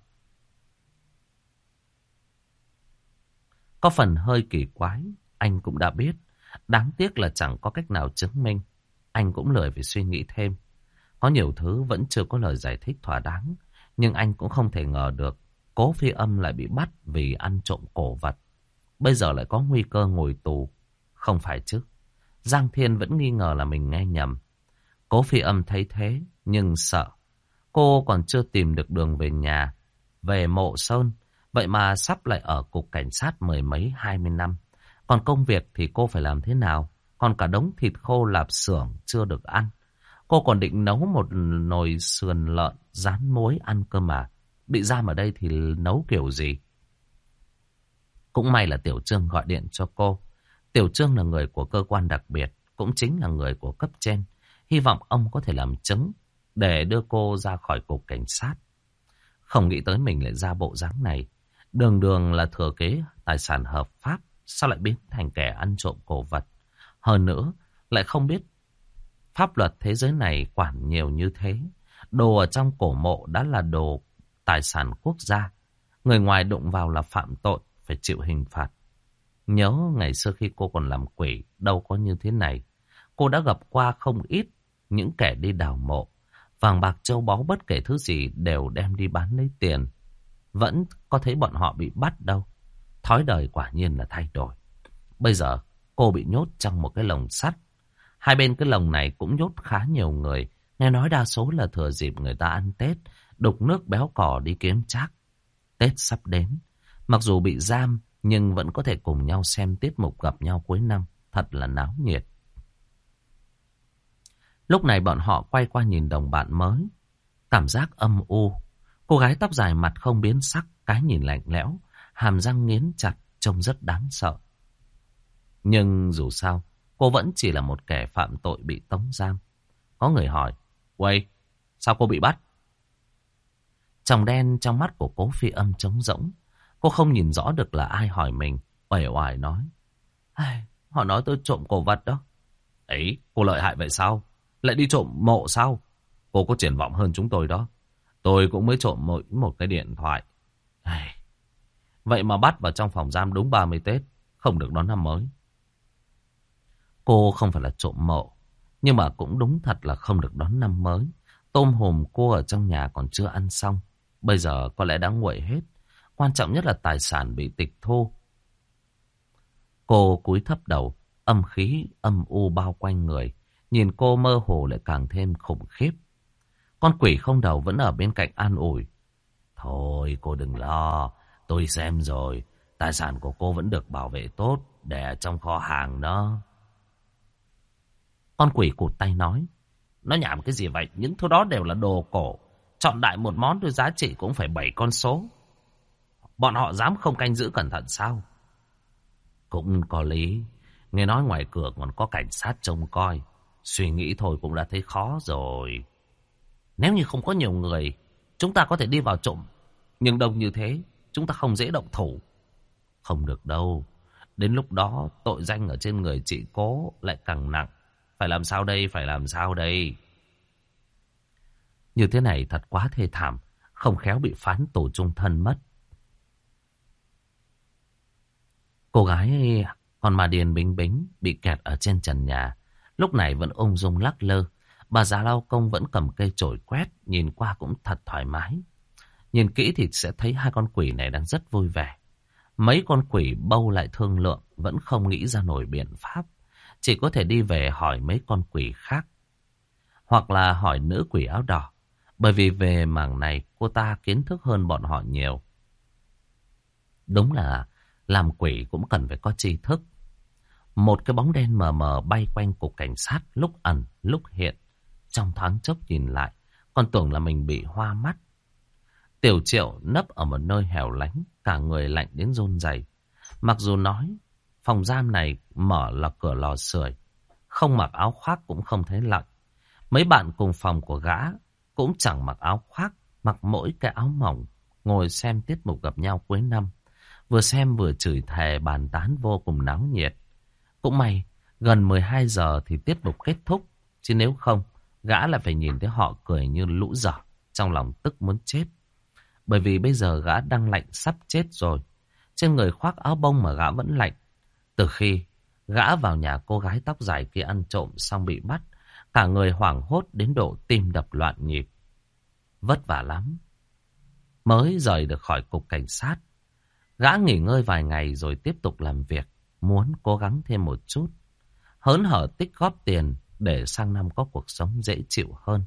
Có phần hơi kỳ quái, anh cũng đã biết. Đáng tiếc là chẳng có cách nào chứng minh. Anh cũng lười phải suy nghĩ thêm. Có nhiều thứ vẫn chưa có lời giải thích thỏa đáng. Nhưng anh cũng không thể ngờ được cố phi âm lại bị bắt vì ăn trộm cổ vật. Bây giờ lại có nguy cơ ngồi tù. Không phải chứ. Giang Thiên vẫn nghi ngờ là mình nghe nhầm. Cố phi âm thấy thế, nhưng sợ. Cô còn chưa tìm được đường về nhà, về mộ sơn. Vậy mà sắp lại ở cục cảnh sát mười mấy hai mươi năm. Còn công việc thì cô phải làm thế nào? Còn cả đống thịt khô lạp xưởng chưa được ăn. Cô còn định nấu một nồi sườn lợn rán muối ăn cơ mà. Bị giam ở đây thì nấu kiểu gì? Cũng may là Tiểu Trương gọi điện cho cô. Tiểu Trương là người của cơ quan đặc biệt, cũng chính là người của cấp trên. Hy vọng ông có thể làm chứng để đưa cô ra khỏi cục cảnh sát. Không nghĩ tới mình lại ra bộ dáng này. Đường đường là thừa kế tài sản hợp pháp. Sao lại biến thành kẻ ăn trộm cổ vật? Hơn nữa, lại không biết pháp luật thế giới này quản nhiều như thế. Đồ ở trong cổ mộ đã là đồ tài sản quốc gia. Người ngoài đụng vào là phạm tội, phải chịu hình phạt. Nhớ ngày xưa khi cô còn làm quỷ, đâu có như thế này. Cô đã gặp qua không ít những kẻ đi đào mộ. Vàng bạc châu báu bất kể thứ gì đều đem đi bán lấy tiền. Vẫn có thấy bọn họ bị bắt đâu. Thói đời quả nhiên là thay đổi. Bây giờ cô bị nhốt trong một cái lồng sắt. Hai bên cái lồng này cũng nhốt khá nhiều người. Nghe nói đa số là thừa dịp người ta ăn Tết, đục nước béo cỏ đi kiếm chắc. Tết sắp đến. Mặc dù bị giam, nhưng vẫn có thể cùng nhau xem tiết mục gặp nhau cuối năm. Thật là náo nhiệt. Lúc này bọn họ quay qua nhìn đồng bạn mới. Cảm giác âm u. Cô gái tóc dài mặt không biến sắc, cái nhìn lạnh lẽo, hàm răng nghiến chặt, trông rất đáng sợ. Nhưng dù sao, cô vẫn chỉ là một kẻ phạm tội bị tống giam. Có người hỏi, Quay, sao cô bị bắt? Trong đen trong mắt của cố phi âm trống rỗng. Cô không nhìn rõ được là ai hỏi mình. Uể oải nói. Họ nói tôi trộm cổ vật đó. Ấy, cô lợi hại vậy sao? Lại đi trộm mộ sao? Cô có triển vọng hơn chúng tôi đó. Tôi cũng mới trộm mỗi một cái điện thoại. Vậy mà bắt vào trong phòng giam đúng 30 Tết. Không được đón năm mới. Cô không phải là trộm mộ. Nhưng mà cũng đúng thật là không được đón năm mới. Tôm hùm cô ở trong nhà còn chưa ăn xong. Bây giờ có lẽ đã nguội hết. Quan trọng nhất là tài sản bị tịch thu. Cô cúi thấp đầu, âm khí âm u bao quanh người. Nhìn cô mơ hồ lại càng thêm khủng khiếp. Con quỷ không đầu vẫn ở bên cạnh an ủi. Thôi cô đừng lo, tôi xem rồi. Tài sản của cô vẫn được bảo vệ tốt, để trong kho hàng đó. Con quỷ cụt tay nói. Nó nhảm cái gì vậy? Những thứ đó đều là đồ cổ. Chọn đại một món đôi giá trị cũng phải bảy con số. Bọn họ dám không canh giữ cẩn thận sao? Cũng có lý. Nghe nói ngoài cửa còn có cảnh sát trông coi. Suy nghĩ thôi cũng đã thấy khó rồi. Nếu như không có nhiều người, chúng ta có thể đi vào trộm. Nhưng đông như thế, chúng ta không dễ động thủ. Không được đâu. Đến lúc đó, tội danh ở trên người chị cố lại càng nặng. Phải làm sao đây, phải làm sao đây? Như thế này thật quá thê thảm, không khéo bị phán tù trung thân mất. Cô gái con mà Điền Bính Bính bị kẹt ở trên trần nhà, lúc này vẫn ung dung lắc lơ. Bà già lao công vẫn cầm cây chổi quét, nhìn qua cũng thật thoải mái. Nhìn kỹ thì sẽ thấy hai con quỷ này đang rất vui vẻ. Mấy con quỷ bâu lại thương lượng, vẫn không nghĩ ra nổi biện pháp. Chỉ có thể đi về hỏi mấy con quỷ khác. Hoặc là hỏi nữ quỷ áo đỏ. Bởi vì về mảng này cô ta kiến thức hơn bọn họ nhiều. Đúng là làm quỷ cũng cần phải có tri thức. Một cái bóng đen mờ mờ bay quanh cục cảnh sát lúc ẩn lúc hiện. Trong thoáng chốc nhìn lại, còn tưởng là mình bị hoa mắt. Tiểu triệu nấp ở một nơi hẻo lánh, cả người lạnh đến run rẩy. Mặc dù nói, phòng giam này mở là cửa lò sưởi, không mặc áo khoác cũng không thấy lạnh. Mấy bạn cùng phòng của gã cũng chẳng mặc áo khoác, mặc mỗi cái áo mỏng, ngồi xem tiết mục gặp nhau cuối năm. Vừa xem vừa chửi thề bàn tán vô cùng náo nhiệt. Cũng may, gần 12 giờ thì tiết mục kết thúc, chứ nếu không, gã lại phải nhìn thấy họ cười như lũ dở, trong lòng tức muốn chết. Bởi vì bây giờ gã đang lạnh sắp chết rồi. Trên người khoác áo bông mà gã vẫn lạnh. Từ khi gã vào nhà cô gái tóc dài kia ăn trộm xong bị bắt, cả người hoảng hốt đến độ tim đập loạn nhịp. Vất vả lắm. Mới rời được khỏi cục cảnh sát. Gã nghỉ ngơi vài ngày rồi tiếp tục làm việc. Muốn cố gắng thêm một chút. Hớn hở tích góp tiền để sang năm có cuộc sống dễ chịu hơn.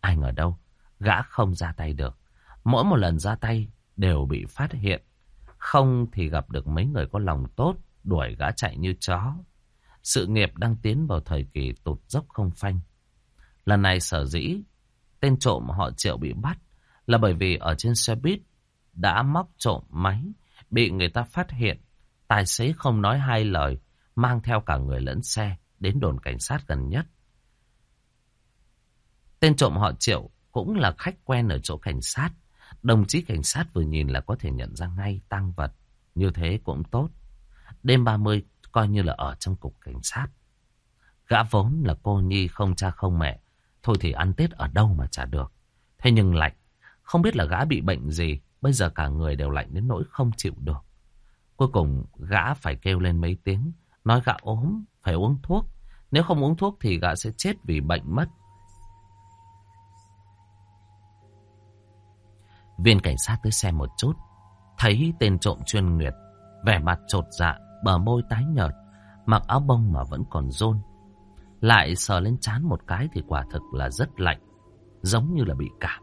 Ai ngờ đâu, gã không ra tay được. Mỗi một lần ra tay đều bị phát hiện. Không thì gặp được mấy người có lòng tốt, đuổi gã chạy như chó. Sự nghiệp đang tiến vào thời kỳ tụt dốc không phanh. Lần này sở dĩ, tên trộm họ triệu bị bắt là bởi vì ở trên xe buýt đã móc trộm máy, bị người ta phát hiện. Tài xế không nói hai lời, mang theo cả người lẫn xe đến đồn cảnh sát gần nhất. Tên trộm họ triệu cũng là khách quen ở chỗ cảnh sát. Đồng chí cảnh sát vừa nhìn là có thể nhận ra ngay tăng vật. Như thế cũng tốt. Đêm 30 coi như là ở trong cục cảnh sát. Gã vốn là cô nhi không cha không mẹ. Thôi thì ăn Tết ở đâu mà chả được. Thế nhưng lạnh. Không biết là gã bị bệnh gì. Bây giờ cả người đều lạnh đến nỗi không chịu được. Cuối cùng gã phải kêu lên mấy tiếng. Nói gã ốm, phải uống thuốc. Nếu không uống thuốc thì gã sẽ chết vì bệnh mất. Viên cảnh sát tới xem một chút. Thấy tên trộm chuyên nguyệt. Vẻ mặt trột dạ, bờ môi tái nhợt. Mặc áo bông mà vẫn còn rôn. Lại sờ lên chán một cái thì quả thực là rất lạnh. Giống như là bị cảm.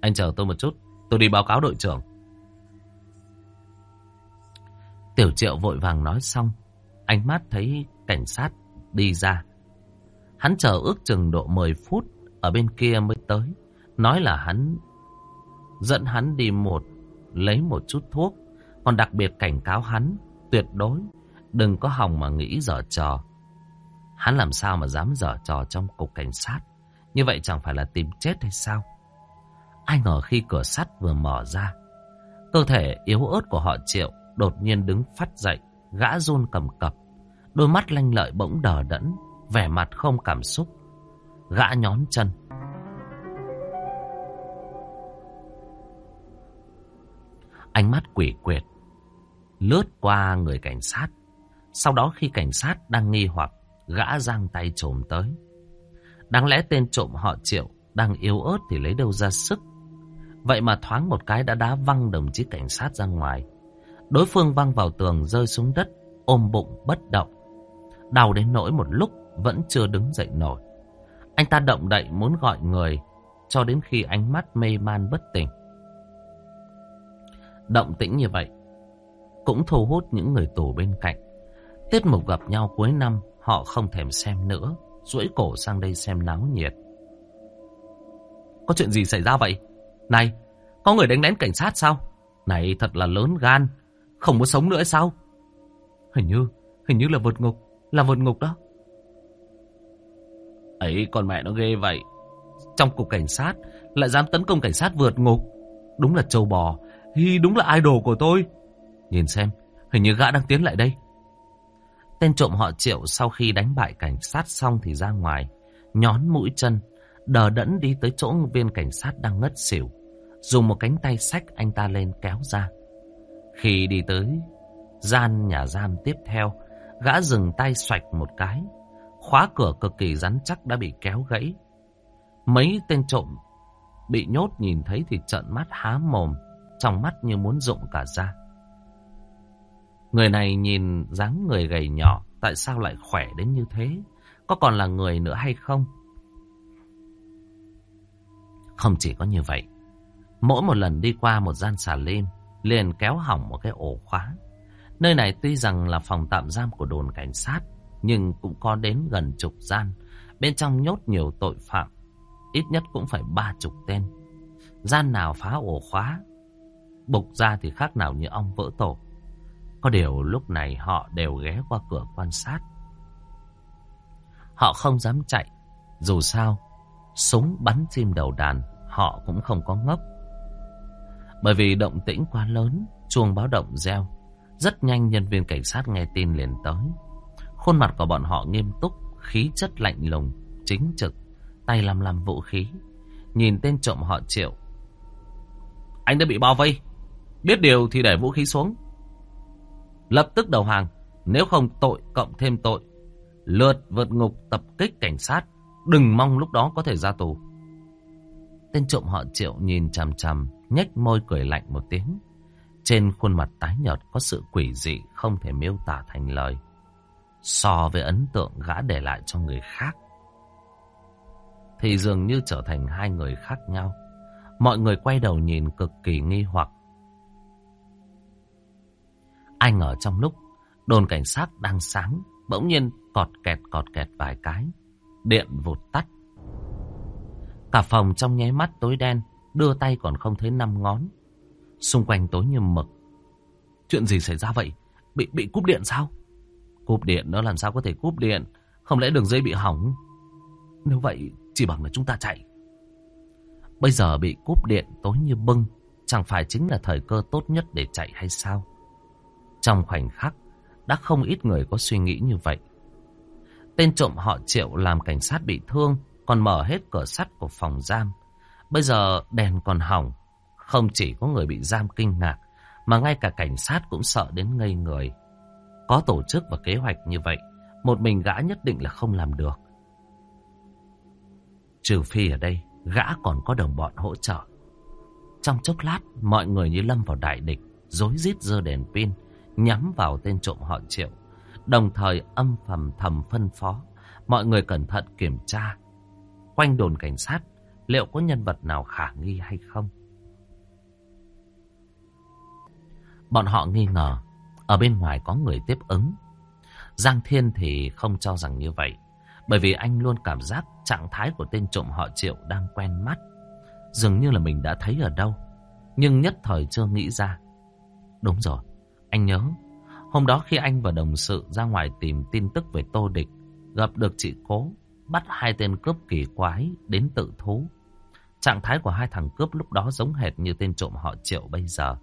Anh chờ tôi một chút. Tôi đi báo cáo đội trưởng. Tiểu triệu vội vàng nói xong. Ánh mắt thấy cảnh sát đi ra. Hắn chờ ước chừng độ 10 phút. Ở bên kia mới tới. Nói là hắn dẫn hắn đi một lấy một chút thuốc. Còn đặc biệt cảnh cáo hắn tuyệt đối đừng có hòng mà nghĩ dở trò. Hắn làm sao mà dám dở trò trong cục cảnh sát. Như vậy chẳng phải là tìm chết hay sao? Ai ngờ khi cửa sắt vừa mở ra, cơ thể yếu ớt của họ triệu đột nhiên đứng phát dậy, gã run cầm cập. Đôi mắt lanh lợi bỗng đờ đẫn, vẻ mặt không cảm xúc. Gã nhón chân, Ánh mắt quỷ quyệt lướt qua người cảnh sát. Sau đó khi cảnh sát đang nghi hoặc, gã giang tay trồm tới. Đáng lẽ tên trộm họ triệu đang yếu ớt thì lấy đâu ra sức. Vậy mà thoáng một cái đã đá văng đồng chí cảnh sát ra ngoài. Đối phương văng vào tường rơi xuống đất, ôm bụng bất động. Đau đến nỗi một lúc vẫn chưa đứng dậy nổi. Anh ta động đậy muốn gọi người cho đến khi ánh mắt mê man bất tỉnh. Động tĩnh như vậy cũng thu hút những người tù bên cạnh. Tiết mục gặp nhau cuối năm họ không thèm xem nữa, duỗi cổ sang đây xem náo nhiệt. Có chuyện gì xảy ra vậy? Này, có người đánh lén cảnh sát sao? Này thật là lớn gan, không muốn sống nữa sao? Hình như, hình như là vượt ngục, là vượt ngục đó. Ấy con mẹ nó ghê vậy. Trong cục cảnh sát lại dám tấn công cảnh sát vượt ngục. Đúng là trâu bò, Hi đúng là idol của tôi. Nhìn xem, hình như gã đang tiến lại đây. Tên trộm họ triệu sau khi đánh bại cảnh sát xong thì ra ngoài, nhón mũi chân, đờ đẫn đi tới chỗ viên cảnh sát đang ngất xỉu. Dùng một cánh tay xách anh ta lên kéo ra. Khi đi tới gian nhà giam tiếp theo, gã dừng tay xoạch một cái. Khóa cửa cực kỳ rắn chắc đã bị kéo gãy. Mấy tên trộm bị nhốt nhìn thấy thì trợn mắt há mồm, trong mắt như muốn rụng cả ra. Người này nhìn dáng người gầy nhỏ, tại sao lại khỏe đến như thế? Có còn là người nữa hay không? Không chỉ có như vậy, mỗi một lần đi qua một gian xà lim, liền kéo hỏng một cái ổ khóa. Nơi này tuy rằng là phòng tạm giam của đồn cảnh sát, nhưng cũng có đến gần chục gian. Bên trong nhốt nhiều tội phạm, ít nhất cũng phải ba chục tên. Gian nào phá ổ khóa, bục ra thì khác nào như ong vỡ tổ. Có điều lúc này họ đều ghé qua cửa quan sát. Họ không dám chạy, dù sao, súng bắn chim đầu đàn, họ cũng không có ngốc. Bởi vì động tĩnh quá lớn, chuông báo động reo. Rất nhanh nhân viên cảnh sát nghe tin liền tới. Khuôn mặt của bọn họ nghiêm túc, khí chất lạnh lùng, chính trực, tay làm làm vũ khí. Nhìn tên trộm họ triệu. Anh đã bị bao vây. Biết điều thì để vũ khí xuống. Lập tức đầu hàng. Nếu không tội cộng thêm tội. Lượt vượt ngục tập kích cảnh sát. Đừng mong lúc đó có thể ra tù. Tên trộm họ triệu nhìn chằm chằm, nhếch môi cười lạnh một tiếng. Trên khuôn mặt tái nhợt có sự quỷ dị không thể miêu tả thành lời. So với ấn tượng gã để lại cho người khác. Thì dường như trở thành hai người khác nhau. Mọi người quay đầu nhìn cực kỳ nghi hoặc. ai ngờ trong lúc đồn cảnh sát đang sáng, bỗng nhiên cọt kẹt cọt kẹt vài cái. Điện vụt tắt. Cả phòng trong nháy mắt tối đen, đưa tay còn không thấy năm ngón. Xung quanh tối như mực. Chuyện gì xảy ra vậy? Bị bị cúp điện sao? Cúp điện nó làm sao có thể cúp điện? Không lẽ đường dây bị hỏng? Nếu vậy, chỉ bằng là chúng ta chạy. Bây giờ bị cúp điện tối như bưng, chẳng phải chính là thời cơ tốt nhất để chạy hay sao? Trong khoảnh khắc, đã không ít người có suy nghĩ như vậy. Tên trộm họ triệu làm cảnh sát bị thương, còn mở hết cửa sắt của phòng giam. Bây giờ đèn còn hỏng, không chỉ có người bị giam kinh ngạc, mà ngay cả cảnh sát cũng sợ đến ngây người. Có tổ chức và kế hoạch như vậy, một mình gã nhất định là không làm được. Trừ phi ở đây, gã còn có đồng bọn hỗ trợ. Trong chốc lát, mọi người như lâm vào đại địch, rối rít giơ đèn pin, nhắm vào tên trộm họ triệu. Đồng thời âm thầm thầm phân phó, mọi người cẩn thận kiểm tra. Quanh đồn cảnh sát, liệu có nhân vật nào khả nghi hay không? Bọn họ nghi ngờ, ở bên ngoài có người tiếp ứng. Giang Thiên thì không cho rằng như vậy, bởi vì anh luôn cảm giác trạng thái của tên trộm họ Triệu đang quen mắt. Dường như là mình đã thấy ở đâu, nhưng nhất thời chưa nghĩ ra. Đúng rồi, anh nhớ, hôm đó khi anh và đồng sự ra ngoài tìm tin tức về Tô Địch, gặp được chị Cố, bắt hai tên cướp kỳ quái đến tự thú. Trạng thái của hai thằng cướp lúc đó giống hệt như tên trộm họ Triệu bây giờ.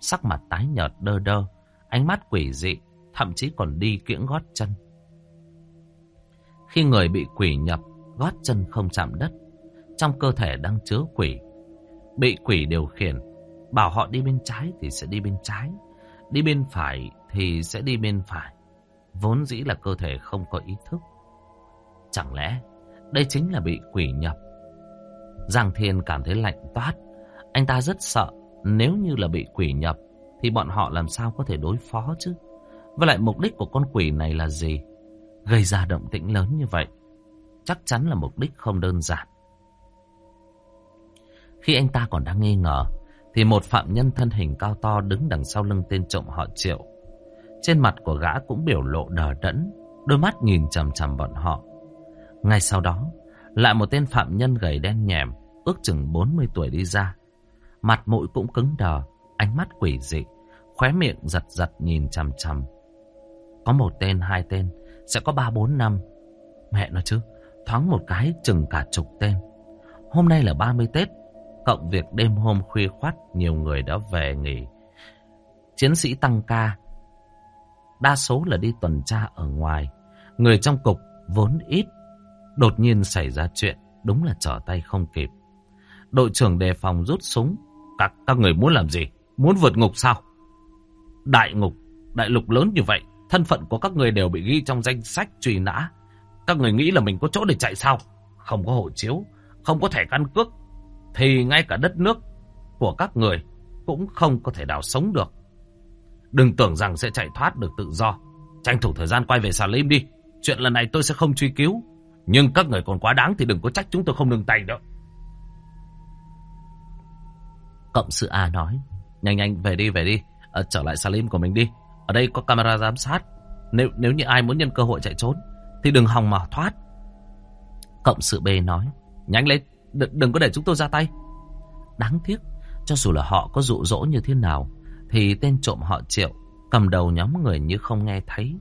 Sắc mặt tái nhợt đơ đơ, ánh mắt quỷ dị, thậm chí còn đi kiễng gót chân. Khi người bị quỷ nhập, gót chân không chạm đất, trong cơ thể đang chứa quỷ. Bị quỷ điều khiển, bảo họ đi bên trái thì sẽ đi bên trái, đi bên phải thì sẽ đi bên phải. Vốn dĩ là cơ thể không có ý thức. Chẳng lẽ đây chính là bị quỷ nhập? Giang Thiên cảm thấy lạnh toát. Anh ta rất sợ nếu như là bị quỷ nhập thì bọn họ làm sao có thể đối phó chứ? Với lại mục đích của con quỷ này là gì? Gây ra động tĩnh lớn như vậy. Chắc chắn là mục đích không đơn giản. Khi anh ta còn đang nghi ngờ thì một phạm nhân thân hình cao to đứng đằng sau lưng tên trộm họ triệu. Trên mặt của gã cũng biểu lộ đờ đẫn, đôi mắt nhìn chằm chằm bọn họ. Ngay sau đó, lại một tên phạm nhân gầy đen nhèm, ước chừng 40 tuổi đi ra. Mặt mũi cũng cứng đờ, ánh mắt quỷ dị, khóe miệng giật giật nhìn chằm chằm. Có một tên, hai tên, sẽ có ba bốn năm. Mẹ nó chứ, thoáng một cái chừng cả chục tên. Hôm nay là 30 Tết, cộng việc đêm hôm khuya khoát nhiều người đã về nghỉ. Chiến sĩ tăng ca, đa số là đi tuần tra ở ngoài. Người trong cục vốn ít, đột nhiên xảy ra chuyện, đúng là trở tay không kịp. Đội trưởng đề phòng rút súng. Các, các người muốn làm gì? Muốn vượt ngục sao? Đại ngục, đại lục lớn như vậy, thân phận của các người đều bị ghi trong danh sách truy nã. Các người nghĩ là mình có chỗ để chạy sao? Không có hộ chiếu, không có thẻ căn cước, thì ngay cả đất nước của các người cũng không có thể nào sống được. Đừng tưởng rằng sẽ chạy thoát được tự do. Tranh thủ thời gian quay về Salim đi. Chuyện lần này tôi sẽ không truy cứu. Nhưng các người còn quá đáng thì đừng có trách chúng tôi không nương tay nữa. Cộng sự A nói. Nhanh nhanh về đi về đi. À, trở lại Salim của mình đi. Ở đây có camera giám sát. Nếu nếu như ai muốn nhân cơ hội chạy trốn thì đừng hòng mà thoát. Cộng sự B nói. Nhanh lên. Đừng, đừng có để chúng tôi ra tay. Đáng tiếc. Cho dù là họ có dụ dỗ như thế nào thì tên trộm họ triệu cầm đầu nhóm người như không nghe thấy.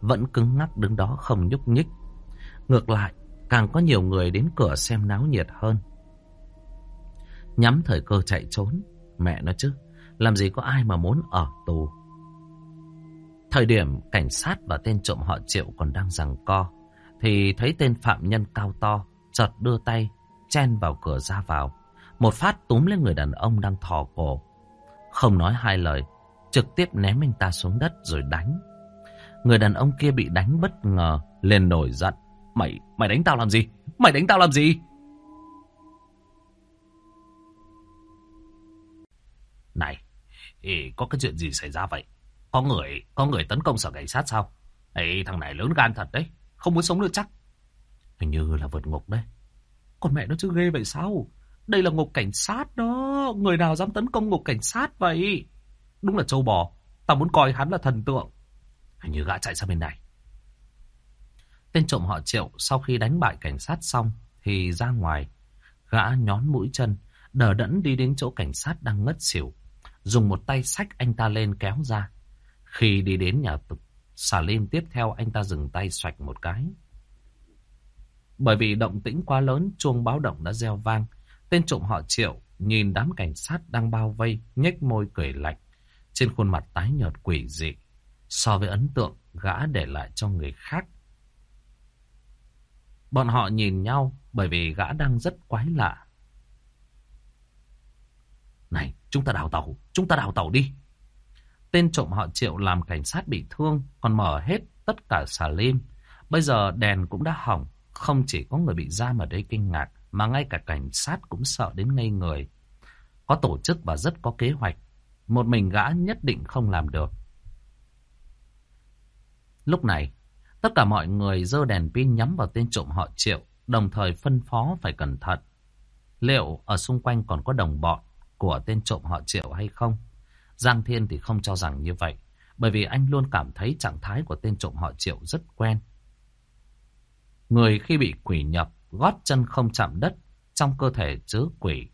Vẫn cứng ngắc đứng đó không nhúc nhích. Ngược lại, càng có nhiều người đến cửa xem náo nhiệt hơn. Nhắm thời cơ chạy trốn. Mẹ nó chứ, làm gì có ai mà muốn ở tù. Thời điểm cảnh sát và tên trộm họ triệu còn đang giằng co, thì thấy tên phạm nhân cao to, chợt đưa tay, chen vào cửa ra vào. Một phát túm lên người đàn ông đang thò cổ. Không nói hai lời, trực tiếp ném anh ta xuống đất rồi đánh. Người đàn ông kia bị đánh bất ngờ, lên nổi giận. Mày, mày đánh tao làm gì? Mày đánh tao làm gì? Này, ý, có cái chuyện gì xảy ra vậy? Có người, có người tấn công sở cảnh sát sao? Ê, thằng này lớn gan thật đấy, không muốn sống nữa chắc. Hình như là vượt ngục đấy. Con mẹ nó chứ ghê vậy sao? Đây là ngục cảnh sát đó, người nào dám tấn công ngục cảnh sát vậy? Đúng là châu bò, tao muốn coi hắn là thần tượng. Hình như gã chạy sang bên này. Tên trộm họ triệu sau khi đánh bại cảnh sát xong thì ra ngoài. Gã nhón mũi chân, đờ đẫn đi đến chỗ cảnh sát đang ngất xỉu. Dùng một tay xách anh ta lên kéo ra. Khi đi đến nhà xà lim tiếp theo anh ta dừng tay xoạch một cái. Bởi vì động tĩnh quá lớn, chuông báo động đã reo vang. Tên trộm họ triệu nhìn đám cảnh sát đang bao vây, nhếch môi cười lạnh. Trên khuôn mặt tái nhợt quỷ dị. So với ấn tượng gã để lại cho người khác. Bọn họ nhìn nhau bởi vì gã đang rất quái lạ. Này, chúng ta đào tàu, chúng ta đào tàu đi. Tên trộm họ triệu làm cảnh sát bị thương, còn mở hết tất cả xà lim. Bây giờ đèn cũng đã hỏng, không chỉ có người bị giam ở đây kinh ngạc, mà ngay cả cảnh sát cũng sợ đến ngây người. Có tổ chức và rất có kế hoạch. Một mình gã nhất định không làm được. Lúc này, tất cả mọi người dơ đèn pin nhắm vào tên trộm họ triệu, đồng thời phân phó phải cẩn thận. Liệu ở xung quanh còn có đồng bọn của tên trộm họ triệu hay không? Giang Thiên thì không cho rằng như vậy, bởi vì anh luôn cảm thấy trạng thái của tên trộm họ triệu rất quen. Người khi bị quỷ nhập, gót chân không chạm đất, trong cơ thể chứa quỷ.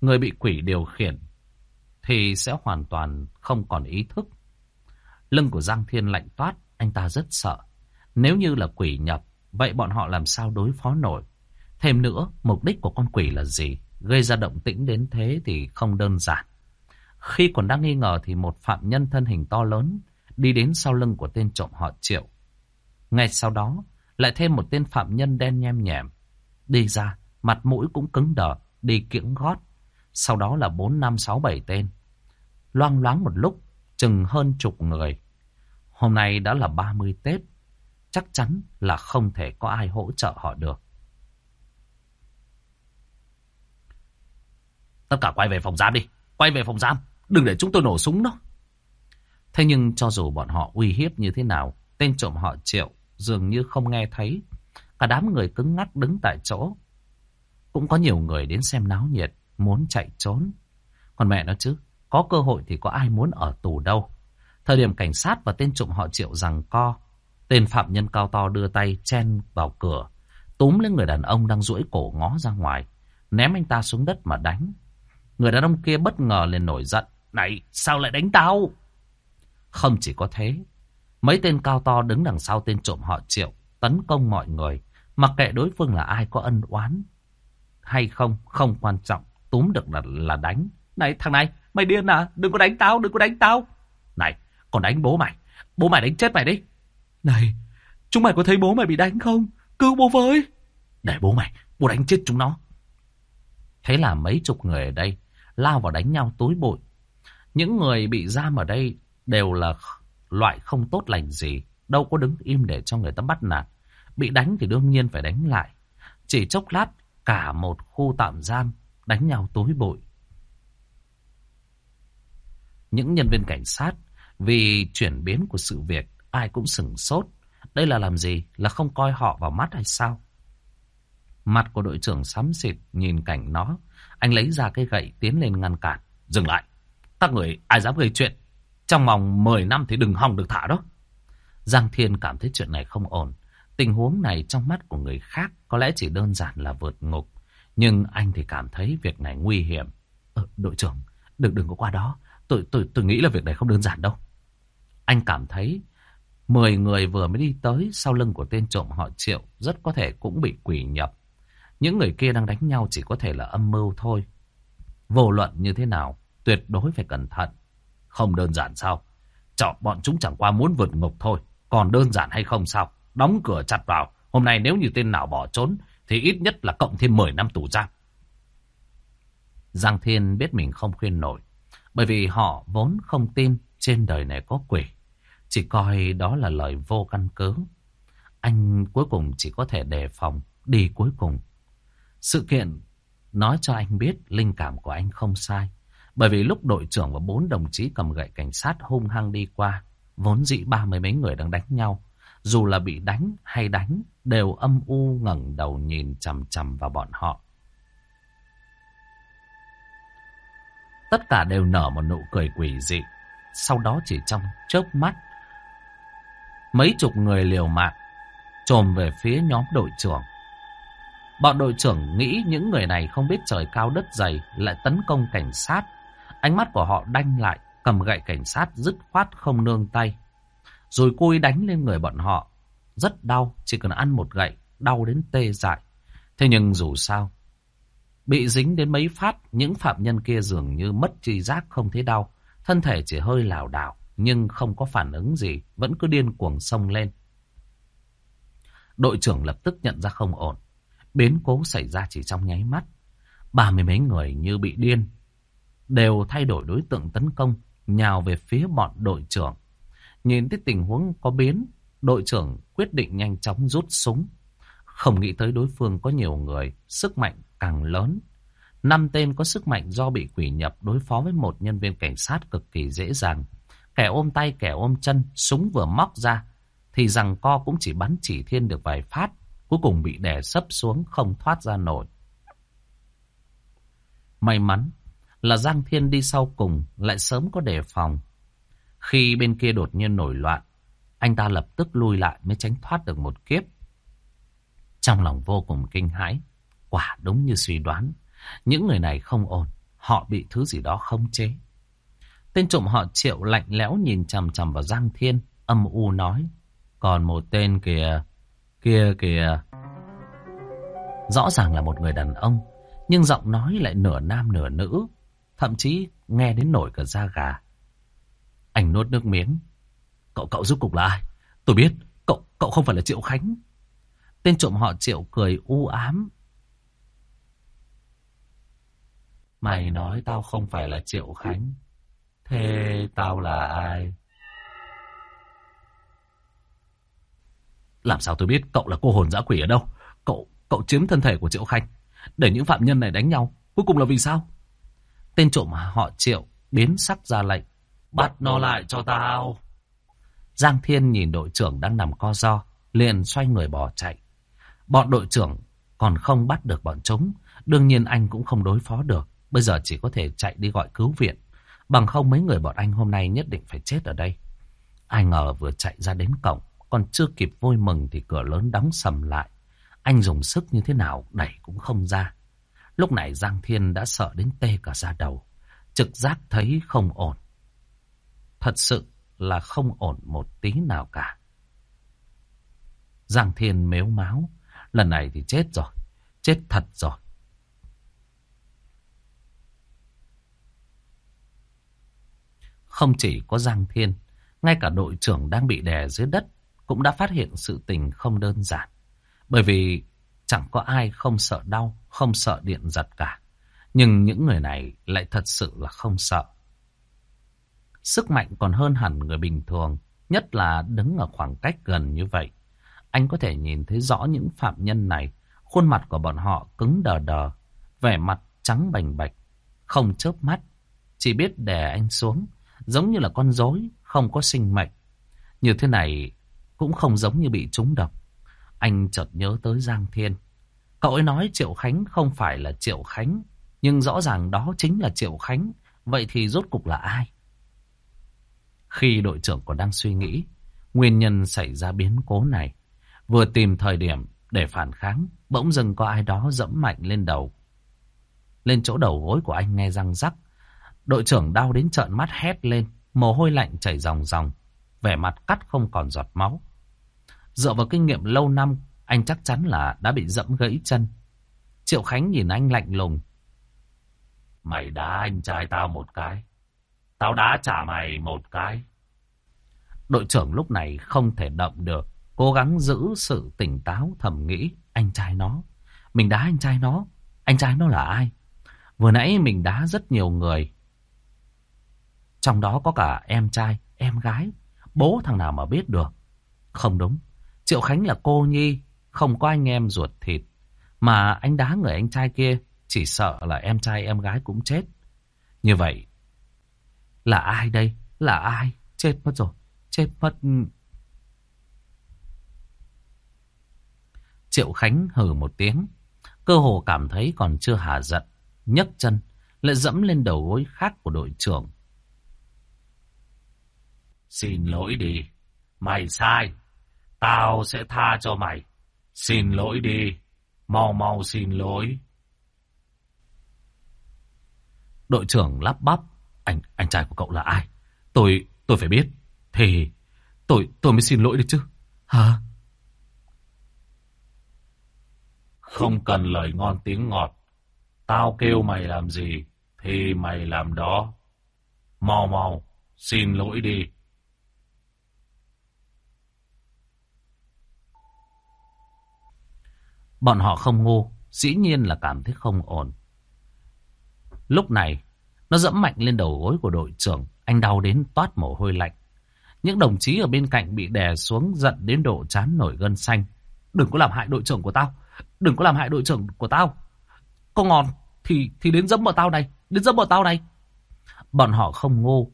Người bị quỷ điều khiển thì sẽ hoàn toàn không còn ý thức. Lưng của Giang Thiên lạnh toát, anh ta rất sợ. Nếu như là quỷ nhập, vậy bọn họ làm sao đối phó nổi? Thêm nữa, mục đích của con quỷ là gì? Gây ra động tĩnh đến thế thì không đơn giản. Khi còn đang nghi ngờ thì một phạm nhân thân hình to lớn đi đến sau lưng của tên trộm họ Triệu. Ngay sau đó, lại thêm một tên phạm nhân đen nhem nhẹm. Đi ra, mặt mũi cũng cứng đờ, đi kiễng gót. Sau đó là 4, 5, 6, 7 tên. Loang loáng một lúc, chừng hơn chục người. Hôm nay đã là 30 Tết. Chắc chắn là không thể có ai hỗ trợ họ được. Tất cả quay về phòng giam đi. Quay về phòng giam. Đừng để chúng tôi nổ súng đó. Thế nhưng cho dù bọn họ uy hiếp như thế nào, tên trộm họ triệu dường như không nghe thấy. Cả đám người cứng ngắc đứng tại chỗ. Cũng có nhiều người đến xem náo nhiệt, muốn chạy trốn. Còn mẹ nó chứ, có cơ hội thì có ai muốn ở tù đâu. Thời điểm cảnh sát và tên trộm họ triệu rằng co, tên phạm nhân cao to đưa tay chen vào cửa, túm lấy người đàn ông đang duỗi cổ ngó ra ngoài, ném anh ta xuống đất mà đánh. Người đàn ông kia bất ngờ lên nổi giận. Này, sao lại đánh tao? Không chỉ có thế, mấy tên cao to đứng đằng sau tên trộm họ triệu, tấn công mọi người, mặc kệ đối phương là ai có ân oán hay không, không quan trọng, túm được là, là đánh. Này thằng này, mày điên à, đừng có đánh tao, đừng có đánh tao. Này, còn đánh bố mày, bố mày đánh chết mày đi. Này, chúng mày có thấy bố mày bị đánh không? Cứu bố với. Để bố mày, bố đánh chết chúng nó. Thế là mấy chục người ở đây lao vào đánh nhau túi bụi. Những người bị giam ở đây đều là loại không tốt lành gì, đâu có đứng im để cho người ta bắt nạt. Bị đánh thì đương nhiên phải đánh lại. Chỉ chốc lát, cả một khu tạm giam đánh nhau tối bụi. Những nhân viên cảnh sát vì chuyển biến của sự việc ai cũng sửng sốt. Đây là làm gì? Là không coi họ vào mắt hay sao? Mặt của đội trưởng xám xịt nhìn cảnh nó. Anh lấy ra cái gậy tiến lên ngăn cản. Dừng lại. Các người ai dám gây chuyện. Trong vòng 10 năm thì đừng hòng được thả đó. Giang Thiên cảm thấy chuyện này không ổn. Tình huống này trong mắt của người khác có lẽ chỉ đơn giản là vượt ngục. Nhưng anh thì cảm thấy việc này nguy hiểm. Ờ, đội trưởng, đừng đừng có qua đó. Tôi, tôi, tôi nghĩ là việc này không đơn giản đâu. Anh cảm thấy Mười người vừa mới đi tới sau lưng của tên trộm họ triệu rất có thể cũng bị quỷ nhập. Những người kia đang đánh nhau chỉ có thể là âm mưu thôi. Vô luận như thế nào, tuyệt đối phải cẩn thận. Không đơn giản sao? Chọn bọn chúng chẳng qua muốn vượt ngục thôi. Còn đơn giản hay không sao? Đóng cửa chặt vào. Hôm nay nếu như tên nào bỏ trốn thì ít nhất là cộng thêm 10 năm tù giam. Giang Thiên biết mình không khuyên nổi. Bởi vì họ vốn không tin trên đời này có quỷ. Chỉ coi đó là lời vô căn cứ. Anh cuối cùng chỉ có thể đề phòng, đi cuối cùng. Sự kiện nói cho anh biết linh cảm của anh không sai. Bởi vì lúc đội trưởng và bốn đồng chí cầm gậy cảnh sát hung hăng đi qua, vốn dĩ ba mươi mấy người đang đánh nhau. Dù là bị đánh hay đánh, đều âm u ngẩng đầu nhìn chằm chằm vào bọn họ. Tất cả đều nở một nụ cười quỷ dị. Sau đó chỉ trong chớp mắt, mấy chục người liều mạng trồm về phía nhóm đội trưởng. Bọn đội trưởng nghĩ những người này không biết trời cao đất dày lại tấn công cảnh sát. Ánh mắt của họ đanh lại, cầm gậy cảnh sát dứt khoát không nương tay. Rồi cui đánh lên người bọn họ. Rất đau, chỉ cần ăn một gậy, đau đến tê dại. Thế nhưng dù sao, bị dính đến mấy phát, những phạm nhân kia dường như mất tri giác không thấy đau. Thân thể chỉ hơi lảo đảo nhưng không có phản ứng gì, vẫn cứ điên cuồng xông lên. Đội trưởng lập tức nhận ra không ổn. Biến cố xảy ra chỉ trong nháy mắt. Ba mươi mấy người như bị điên. Đều thay đổi đối tượng tấn công, nhào về phía bọn đội trưởng. Nhìn thấy tình huống có biến, đội trưởng quyết định nhanh chóng rút súng. Không nghĩ tới đối phương có nhiều người, sức mạnh càng lớn. Năm tên có sức mạnh do bị quỷ nhập đối phó với một nhân viên cảnh sát cực kỳ dễ dàng. Kẻ ôm tay kẻ ôm chân, súng vừa móc ra, thì rằng co cũng chỉ bắn chỉ thiên được vài phát, cuối cùng bị đè sấp xuống không thoát ra nổi. May mắn là Giang Thiên đi sau cùng lại sớm có đề phòng. Khi bên kia đột nhiên nổi loạn, anh ta lập tức lui lại mới tránh thoát được một kiếp. Trong lòng vô cùng kinh hãi, quả đúng như suy đoán, những người này không ổn, họ bị thứ gì đó không chế. Tên trộm họ triệu lạnh lẽo nhìn chằm chằm vào Giang Thiên, âm u nói. Còn một tên kìa, kia kìa. Rõ ràng là một người đàn ông, nhưng giọng nói lại nửa nam nửa nữ, thậm chí nghe đến nổi cả da gà. Anh nuốt nước miếng. Cậu cậu giúp cục là ai? Tôi biết, cậu cậu không phải là Triệu Khánh. Tên trộm họ Triệu cười u ám. Mày nói tao không phải là Triệu Khánh. Thế tao là ai? Làm sao tôi biết cậu là cô hồn dã quỷ ở đâu? Cậu cậu chiếm thân thể của Triệu Khanh. Để những phạm nhân này đánh nhau. Cuối cùng là vì sao? Tên trộm họ Triệu biến sắc ra lệnh. Bắt nó lại cho tao. Giang Thiên nhìn đội trưởng đang nằm co do. Liền xoay người bỏ chạy. Bọn đội trưởng còn không bắt được bọn chúng. Đương nhiên anh cũng không đối phó được. Bây giờ chỉ có thể chạy đi gọi cứu viện. Bằng không mấy người bọn anh hôm nay nhất định phải chết ở đây. Ai ngờ vừa chạy ra đến cổng, còn chưa kịp vui mừng thì cửa lớn đóng sầm lại. Anh dùng sức như thế nào đẩy cũng không ra. Lúc này Giang Thiên đã sợ đến tê cả da đầu. Trực giác thấy không ổn. Thật sự là không ổn một tí nào cả. Giang Thiên mếu máu. Lần này thì chết rồi. Chết thật rồi. Không chỉ có Giang Thiên, ngay cả đội trưởng đang bị đè dưới đất cũng đã phát hiện sự tình không đơn giản. Bởi vì chẳng có ai không sợ đau, không sợ điện giật cả. Nhưng những người này lại thật sự là không sợ. Sức mạnh còn hơn hẳn người bình thường, nhất là đứng ở khoảng cách gần như vậy. anh có thể nhìn thấy rõ những phạm nhân này. Khuôn mặt của bọn họ cứng đờ đờ, vẻ mặt trắng bành bạch, không chớp mắt. Chỉ biết đè anh xuống, giống như là con rối không có sinh mệnh. Như thế này cũng không giống như bị trúng độc. Anh chợt nhớ tới Giang Thiên. Cậu ấy nói Triệu Khánh không phải là Triệu Khánh, nhưng rõ ràng đó chính là Triệu Khánh. Vậy thì rốt cục là ai? Khi đội trưởng còn đang suy nghĩ, nguyên nhân xảy ra biến cố này, vừa tìm thời điểm để phản kháng, bỗng dưng có ai đó dẫm mạnh lên đầu. Lên chỗ đầu gối của anh nghe răng rắc. Đội trưởng đau đến trợn mắt hét lên, mồ hôi lạnh chảy ròng ròng, vẻ mặt cắt không còn giọt máu. Dựa vào kinh nghiệm lâu năm, anh chắc chắn là đã bị dẫm gãy chân. Triệu Khánh nhìn anh lạnh lùng. Mày đá anh trai tao một cái. Tao đã trả mày một cái. Đội trưởng lúc này không thể động được. Cố gắng giữ sự tỉnh táo thầm nghĩ. Anh trai nó. Mình đá anh trai nó. Anh trai nó là ai? Vừa nãy mình đá rất nhiều người. Trong đó có cả em trai, em gái. Bố thằng nào mà biết được. Không đúng. Triệu Khánh là cô nhi. Không có anh em ruột thịt. Mà anh đá người anh trai kia. Chỉ sợ là em trai em gái cũng chết. Như vậy là ai đây? Là ai? Chết mất rồi. Chết mất... Triệu Khánh hừ một tiếng. Cơ hồ cảm thấy còn chưa hà giận. nhấc chân, lại dẫm lên đầu gối khác của đội trưởng. Xin lỗi đi. Mày sai. Tao sẽ tha cho mày. Xin lỗi đi. Mau mau xin lỗi. Đội trưởng lắp bắp. Anh, anh trai của cậu là ai? Tôi, tôi phải biết. Thì, tôi, tôi mới xin lỗi được chứ. Hả? Không cần lời ngon tiếng ngọt. Tao kêu mày làm gì, thì mày làm đó. Mau mau, xin lỗi đi. Bọn họ không ngu, dĩ nhiên là cảm thấy không ổn. Lúc này, nó dẫm mạnh lên đầu gối của đội trưởng. Anh đau đến toát mồ hôi lạnh. Những đồng chí ở bên cạnh bị đè xuống giận đến độ chán nổi gân xanh. Đừng có làm hại đội trưởng của tao. Đừng có làm hại đội trưởng của tao. Có ngon thì thì đến dẫm vào tao này. Đến dẫm vào tao này. Bọn họ không ngu.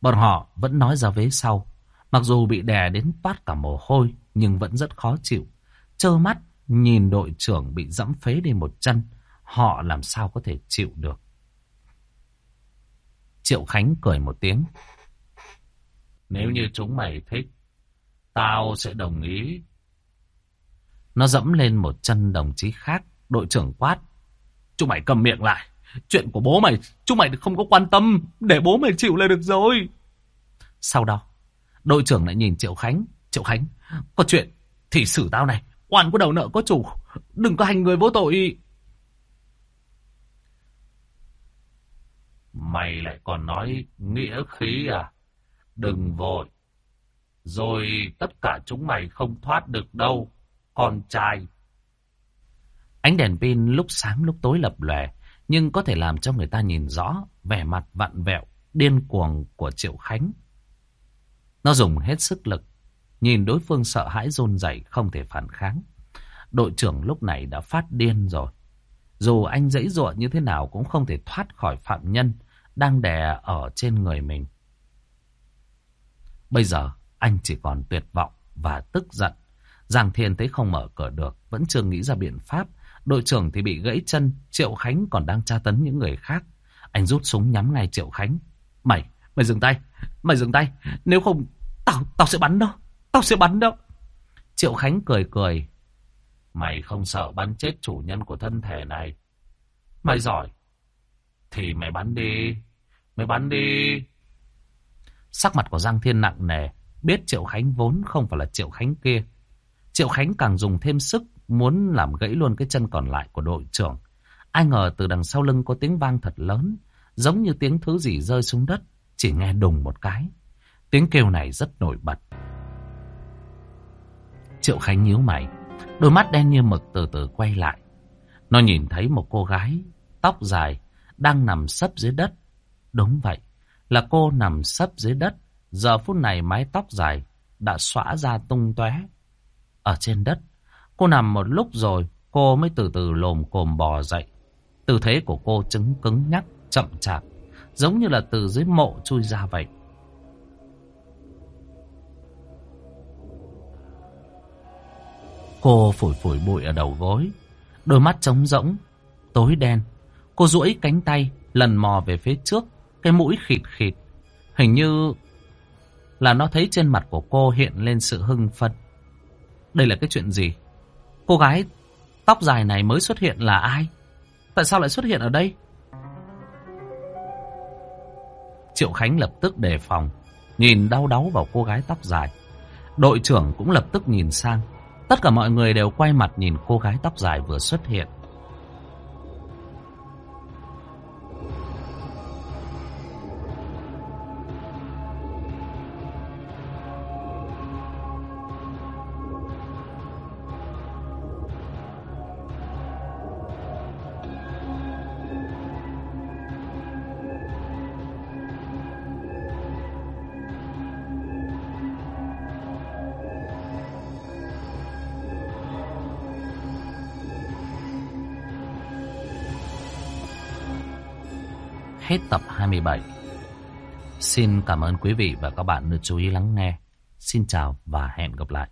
Bọn họ vẫn nói ra vế sau. Mặc dù bị đè đến toát cả mồ hôi nhưng vẫn rất khó chịu. Trơ mắt nhìn đội trưởng bị dẫm phế đi một chân. Họ làm sao có thể chịu được. Triệu Khánh cười một tiếng. Nếu như chúng mày thích, tao sẽ đồng ý. Nó dẫm lên một chân đồng chí khác, đội trưởng quát. Chúng mày cầm miệng lại. Chuyện của bố mày, chúng mày không có quan tâm, để bố mày chịu là được rồi. Sau đó, đội trưởng lại nhìn Triệu Khánh. Triệu Khánh, có chuyện thì xử tao này. Oan có đầu nợ có chủ, đừng có hành người vô tội. Mày lại còn nói nghĩa khí à? Đừng vội. Rồi tất cả chúng mày không thoát được đâu, con trai. Ánh đèn pin lúc sáng lúc tối lập lòe, nhưng có thể làm cho người ta nhìn rõ vẻ mặt vặn vẹo, điên cuồng của Triệu Khánh. Nó dùng hết sức lực, nhìn đối phương sợ hãi run rẩy không thể phản kháng. Đội trưởng lúc này đã phát điên rồi. Dù anh dãy dụa như thế nào cũng không thể thoát khỏi phạm nhân đang đè ở trên người mình. Bây giờ anh chỉ còn tuyệt vọng và tức giận. Giang Thiên thấy không mở cửa được, vẫn chưa nghĩ ra biện pháp. Đội trưởng thì bị gãy chân, Triệu Khánh còn đang tra tấn những người khác. Anh rút súng nhắm ngay Triệu Khánh. Mày, mày dừng tay, mày dừng tay. Nếu không, tao, tao sẽ bắn đâu, tao sẽ bắn đâu. Triệu Khánh cười cười. Mày không sợ bắn chết chủ nhân của thân thể này. Mày giỏi, thì mày bắn đi, mày bắn đi. Sắc mặt của Giang Thiên nặng nề, biết Triệu Khánh vốn không phải là Triệu Khánh kia. Triệu Khánh càng dùng thêm sức, muốn làm gãy luôn cái chân còn lại của đội trưởng. Ai ngờ từ đằng sau lưng có tiếng vang thật lớn, giống như tiếng thứ gì rơi xuống đất, chỉ nghe đùng một cái. Tiếng kêu này rất nổi bật. Triệu Khánh nhíu mày, đôi mắt đen như mực từ từ quay lại. Nó nhìn thấy một cô gái, tóc dài, đang nằm sấp dưới đất. Đúng vậy, là cô nằm sấp dưới đất. Giờ phút này mái tóc dài đã xõa ra tung tóe. ở trên đất. Cô nằm một lúc rồi, cô mới từ từ lồm cồm bò dậy. Tư thế của cô chứng cứng nhắc, chậm chạp, giống như là từ dưới mộ chui ra vậy. Cô phủi phủi bụi ở đầu gối, đôi mắt trống rỗng, tối đen. Cô duỗi cánh tay, lần mò về phía trước, cái mũi khịt khịt. Hình như là nó thấy trên mặt của cô hiện lên sự hưng phấn. Đây là cái chuyện gì? Cô gái tóc dài này mới xuất hiện là ai? Tại sao lại xuất hiện ở đây? Triệu Khánh lập tức đề phòng, nhìn đau đáu vào cô gái tóc dài. Đội trưởng cũng lập tức nhìn sang. Tất cả mọi người đều quay mặt nhìn cô gái tóc dài vừa xuất hiện. Hết tập 27. Xin cảm ơn quý vị và các bạn đã chú ý lắng nghe. Xin chào và hẹn gặp lại.